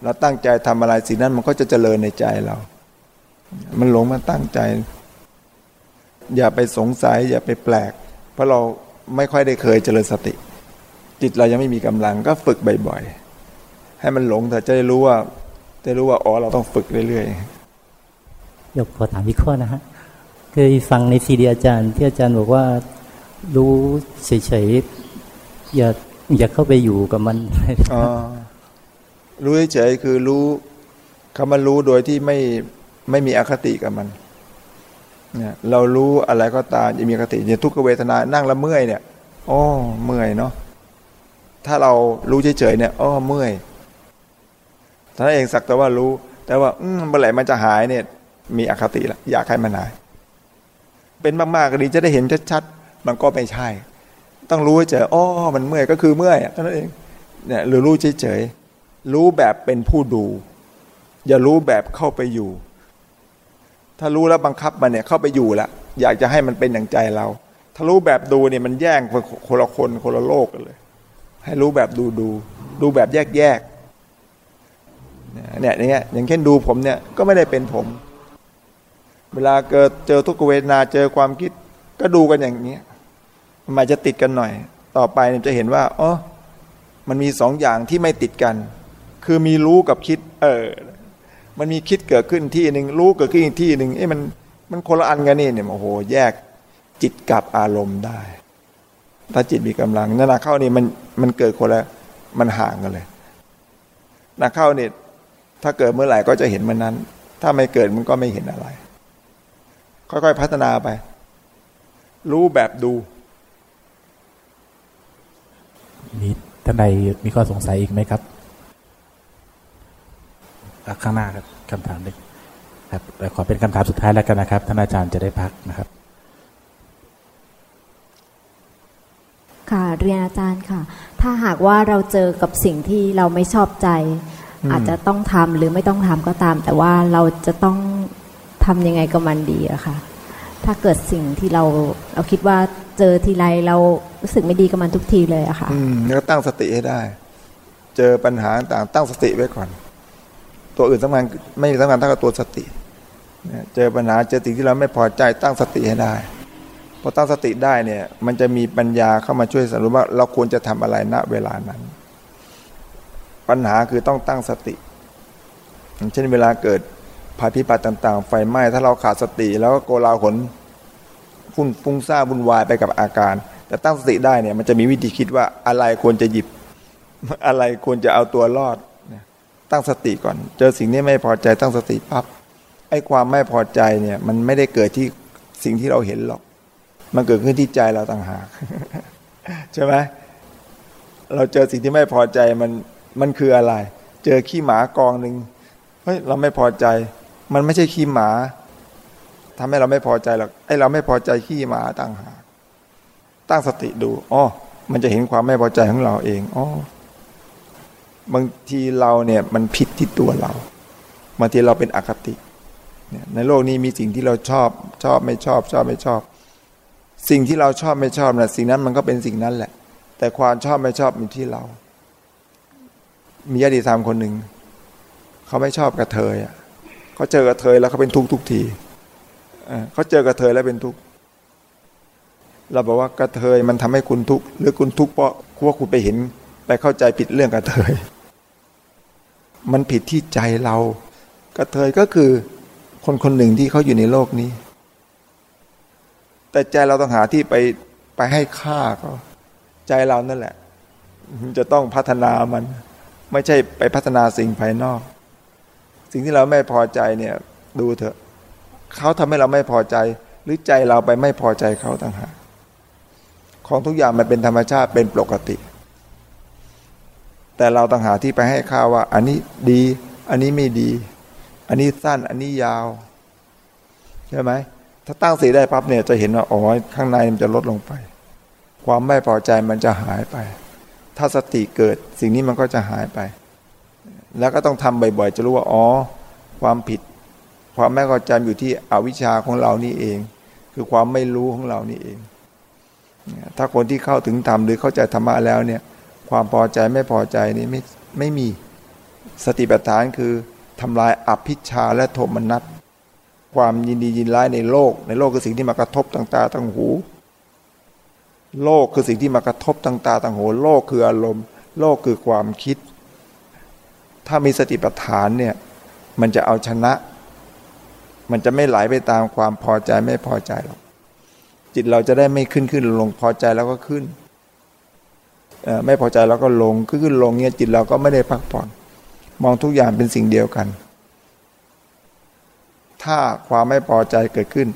เราตั้งใจทำอะไรสิ่งนั้นมันก็จะเจริญในใจเรา มันหลงมันตั้งใจ อย่าไปสงสัย อย่าไปแปลก เพราะเราไม่ค่อยได้เคยเจริญสติ จิตเรายังไม่มีกำลังก็ฝึกบ่อยๆให้มันหลงแต่จะได้รู้ว่า ได้รู้ว่าอ๋อเราต้องฝึกเรื่อยๆยกขอถามอีกข้อนะฮะเคยฟังในซีดีอาจารย์ ที่อาจารย์บอกว่ารู้เฉยๆอย่าอย่าเข้าไปอยู่กับมันอ๋อรู้เฉยๆคือรู้คำว่ารู้โดยที่ไม่ไม่มีอคติกับมันเนี่ยเรารู้อะไรก็ตามจะมีอคติเนี่ยทุกขเวทนานั่งแล้วเมื่อยเนี่ยอ๋อเมื่อยเนาะถ้าเรารู้เฉยๆเนี่ยอ๋อเมื่อย ท่านเองสักแต่ว่ารู้ แต่ว่าเมื่อไหร่มันจะหายเนี่ย มีอคติละอยากให้มันหาย เป็นมากๆก็ดีจะได้เห็นชัดๆมันก็ไม่ใช่ ต้องรู้เฉยอ๋อมันเมื่อยก็คือเมื่อยเท่านั้นเองเนี่ยหรือรู้เฉยๆรู้แบบเป็นผู้ดู อย่ารู้แบบเข้าไปอยู่ ถ้ารู้แล้วบังคับมันเนี่ยเข้าไปอยู่ละอยากจะให้มันเป็นอย่างใจเรา ถ้ารู้แบบดูเนี่ยมันแย่งคนละคนคนละโลกกันเลย ให้รู้แบบดูดูดูแบบแยกแยก เนี่ยอย่างเงี้ยอย่างเช่นดูผมเนี่ยก็ไม่ได้เป็นผม เวลาเกิดเจอทุกเวทนาเจอความคิดก็ดูกันอย่างเงี้ยมันจะติดกันหน่อย ต่อไปจะเห็นว่าอ๋อมันมีสองอย่างที่ไม่ติดกัน คือมีรู้กับคิด เออ มันมีคิดเกิดขึ้นที่หนึ่งรู้เกิดขึ้นที่หนึ่งเอ้มันมันคนละอันกันนี่เนี่ยโอ้โห แยกจิตกับอารมณ์ได้ ถ้าจิตมีกำลังนั่นนะเข้านี่มันมันเกิดคนละมันห่างกันเลยนะเข้าเนี่ย ถ้าเกิดเมื่อไหร่ก็จะเห็นมันนั้น ถ้าไม่เกิดมันก็ไม่เห็นอะไร ค่อยๆพัฒนาไป รู้แบบดูมีท่านใดมีข้อสงสัยอีกไหมครับ ข้างหน้าครับคำถามหนึ่งครับขอเป็นคำถามสุดท้ายแล้วกันนะครับท่านอาจารย์จะได้พักนะครับ ค่ะเรียนอาจารย์ค่ะ ถ้าหากว่าเราเจอกับสิ่งที่เราไม่ชอบใจ อาจจะต้องทำหรือไม่ต้องทำก็ตาม แต่ว่าเราจะต้องทำยังไงกับมันดีอะค่ะ ถ้าเกิดสิ่งที่เราเราคิดว่าเจอทีไรเรารู้สึกไม่ดีกับมันทุกทีเลยอะค่ะ อืมแล้วตั้งสติให้ได้ เจอปัญหาต่างตั้งสติไว้ก่อน ตัวอื่นสำคัญไม่สำคัญเท่ากับตัวสติเนี่ยเจอปัญหาเจอสิ่งที่เราไม่พอใจตั้งสติให้ได้พอตั้งสติได้เนี่ย มันจะมีปัญญาเข้ามาช่วยสรุปว่าเราควรจะทำอะไรณเวลานั้น ปัญหาคือต้องตั้งสติ เช่นเวลาเกิดภัยพิบัติต่าง ๆ ไฟไหม้ถ้าเราขาดสติ แล้วก็โกลาหลฟุ้งฟุ้งซ่าวุ่นวายไปกับอาการ แต่ตั้งสติได้เนี่ยมันจะมีวิธีคิดว่าอะไรควรจะหยิบ อะไรควรจะเอาตัวรอดตั้งสติก่อน เจอสิ่งนี้ไม่พอใจตั้งสติปั๊บไอ้ความไม่พอใจเนี่ยมันไม่ได้เกิดที่สิ่งที่เราเห็นหรอก มันเกิดขึ้นที่ใจเราต่างหาก ใช่ไหมเราเจอสิ่งที่ไม่พอใจมัน มันคืออะไร เจอขี้หมากองหนึ่งเฮ้ยเราไม่พอใจ มันไม่ใช่ขี้หมาทำให้เราไม่พอใจหรอกไอเราไม่พอใจขี้หมาต่างหากตั้งสติดูอ๋อมันจะเห็นความไม่พอใจของเราเองอ๋อบางทีเราเนี่ยมันผิดที่ตัวเราบางทีเราเป็นอคติในโลกนี้มีสิ่งที่เราชอบชอบไม่ชอบ ชอบไม่ชอบ สิ่งที่เราชอบไม่ชอบนะสิ่งนั้นมันก็เป็นสิ่งนั้นแหละ แต่ความชอบไม่ชอบมันที่เรา มีญาติธรรมคนหนึ่งเขาไม่ชอบกระเทยอะเขาเจอกระเทยแล้วเขาเป็นทุกทุกทีเขาเจอกระเทยแล้วเป็นทุกเราบอกว่ากระเทยมันทำให้คุณทุกข์หรือคุณทุกข์เพราะว่าคุณไปเห็นไปเข้าใจผิดเรื่องกระเทย มันผิดที่ใจเรา กระเทยก็คือคนคนหนึ่งที่เขาอยู่ในโลกนี้ แต่ใจเราต้องหาที่ไปไปให้ค่าเขาใจเรานั่นแหละ จะต้องพัฒนามัน ไม่ใช่ไปพัฒนาสิ่งภายนอก สิ่งที่เราไม่พอใจเนี่ย ดูเถอะเขาทำให้เราไม่พอใจ หรือใจเราไปไม่พอใจเขาต่างหากของทุกอย่างมันเป็นธรรมชาติเป็นปกติ แต่เราต่างหากที่ไปให้ค่าว่า อันนี้ดี อันนี้ไม่ดี อันนี้สั้น อันนี้ยาวใช่ไหมถ้าตั้งสีได้ปั๊บเนี่ยจะเห็นว่าอ๋อข้างในมันจะลดลงไป ความไม่พอใจมันจะหายไป ถ้าสติเกิดสิ่งนี้มันก็จะหายไป แล้วก็ต้องทำบ่อยๆ จะรู้ว่าอ๋อ ความผิด ความไม่พอใจอยู่ที่อวิชชาของเรานี่เอง คือความไม่รู้ของเรานี่เอง ถ้าคนที่เข้าถึงธรรมหรือเข้าใจธรรมะแล้วเนี่ย ความพอใจไม่พอใจนี่ไม่ไม่มีสติปัฏฐานคือทำลายอภิชาและโทมนัสความยินดียินร้ายในโลก ในโลกคือสิ่งที่มากระทบต่างตาต่างหู โลกคือสิ่งที่มากระทบต่างตาต่างหูโลกคืออารมณ์ โลกคือความคิด ถ้ามีสติปัฏฐานเนี่ยมันจะเอาชนะ มันจะไม่ไหลไปตามความพอใจไม่พอใจหรอกจิตเราจะได้ไม่ขึ้นขึ้นลงพอใจแล้วก็ขึ้นไม่พอใจแล้วก็ลงขึ้นลงเนี่ยจิตเราก็ไม่ได้พักผ่อน มองทุกอย่างเป็นสิ่งเดียวกัน ถ้าความไม่พอใจเกิดขึ้น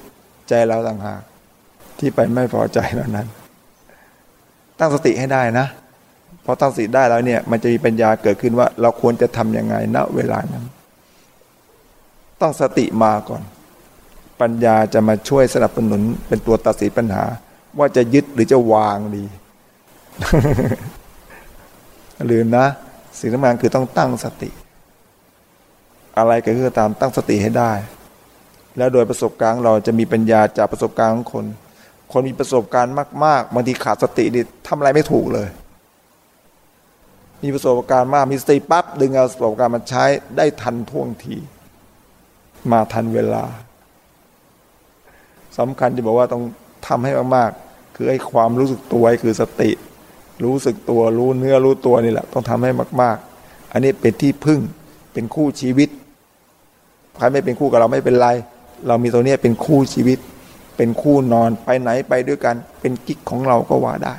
ใจเราต่างหากที่ไปไม่พอใจแล้วนั้น ตั้งสติให้ได้นะพอตั้งสติได้แล้วเนี่ย มันจะมีปัญญาเกิดขึ้นว่า เราควรจะทำยังไงณเวลานั้น ต้องสติมาก่อน ปัญญาจะมาช่วยสนับสนุนเป็นตัวตัดสินปัญหา ว่าจะยึดหรือจะวางดีลืมนะ สิ่งสำคัญคือต้องตั้งสติ อะไรก็คือตามตั้งสติให้ได้ แล้วโดยประสบการณ์เราจะมีปัญญาจากประสบการณ์ของคน คนมีประสบการณ์มากๆบางทีขาดสตินี่ทำอะไรไม่ถูกเลย มีประสบการณ์มากมีสติปั๊บดึงเอาประสบการณ์มาใช้ได้ทันท่วงที มาทันเวลาสำคัญที่บอกว่าต้องทำให้มากๆ คือไอ้ความรู้สึกตัวคือสติ รู้สึกตัวรู้เนื้อรู้ตัวนี่แหละ ต้องทำให้มาก ๆ อันนี้เป็นที่พึ่งเป็นคู่ชีวิตใครไม่เป็นคู่กับเราไม่เป็นไร เรามีตัวนี้เป็นคู่ชีวิต เป็นคู่นอนไปไหนไปด้วยกัน เป็นกิ๊กของเราก็ว่าได้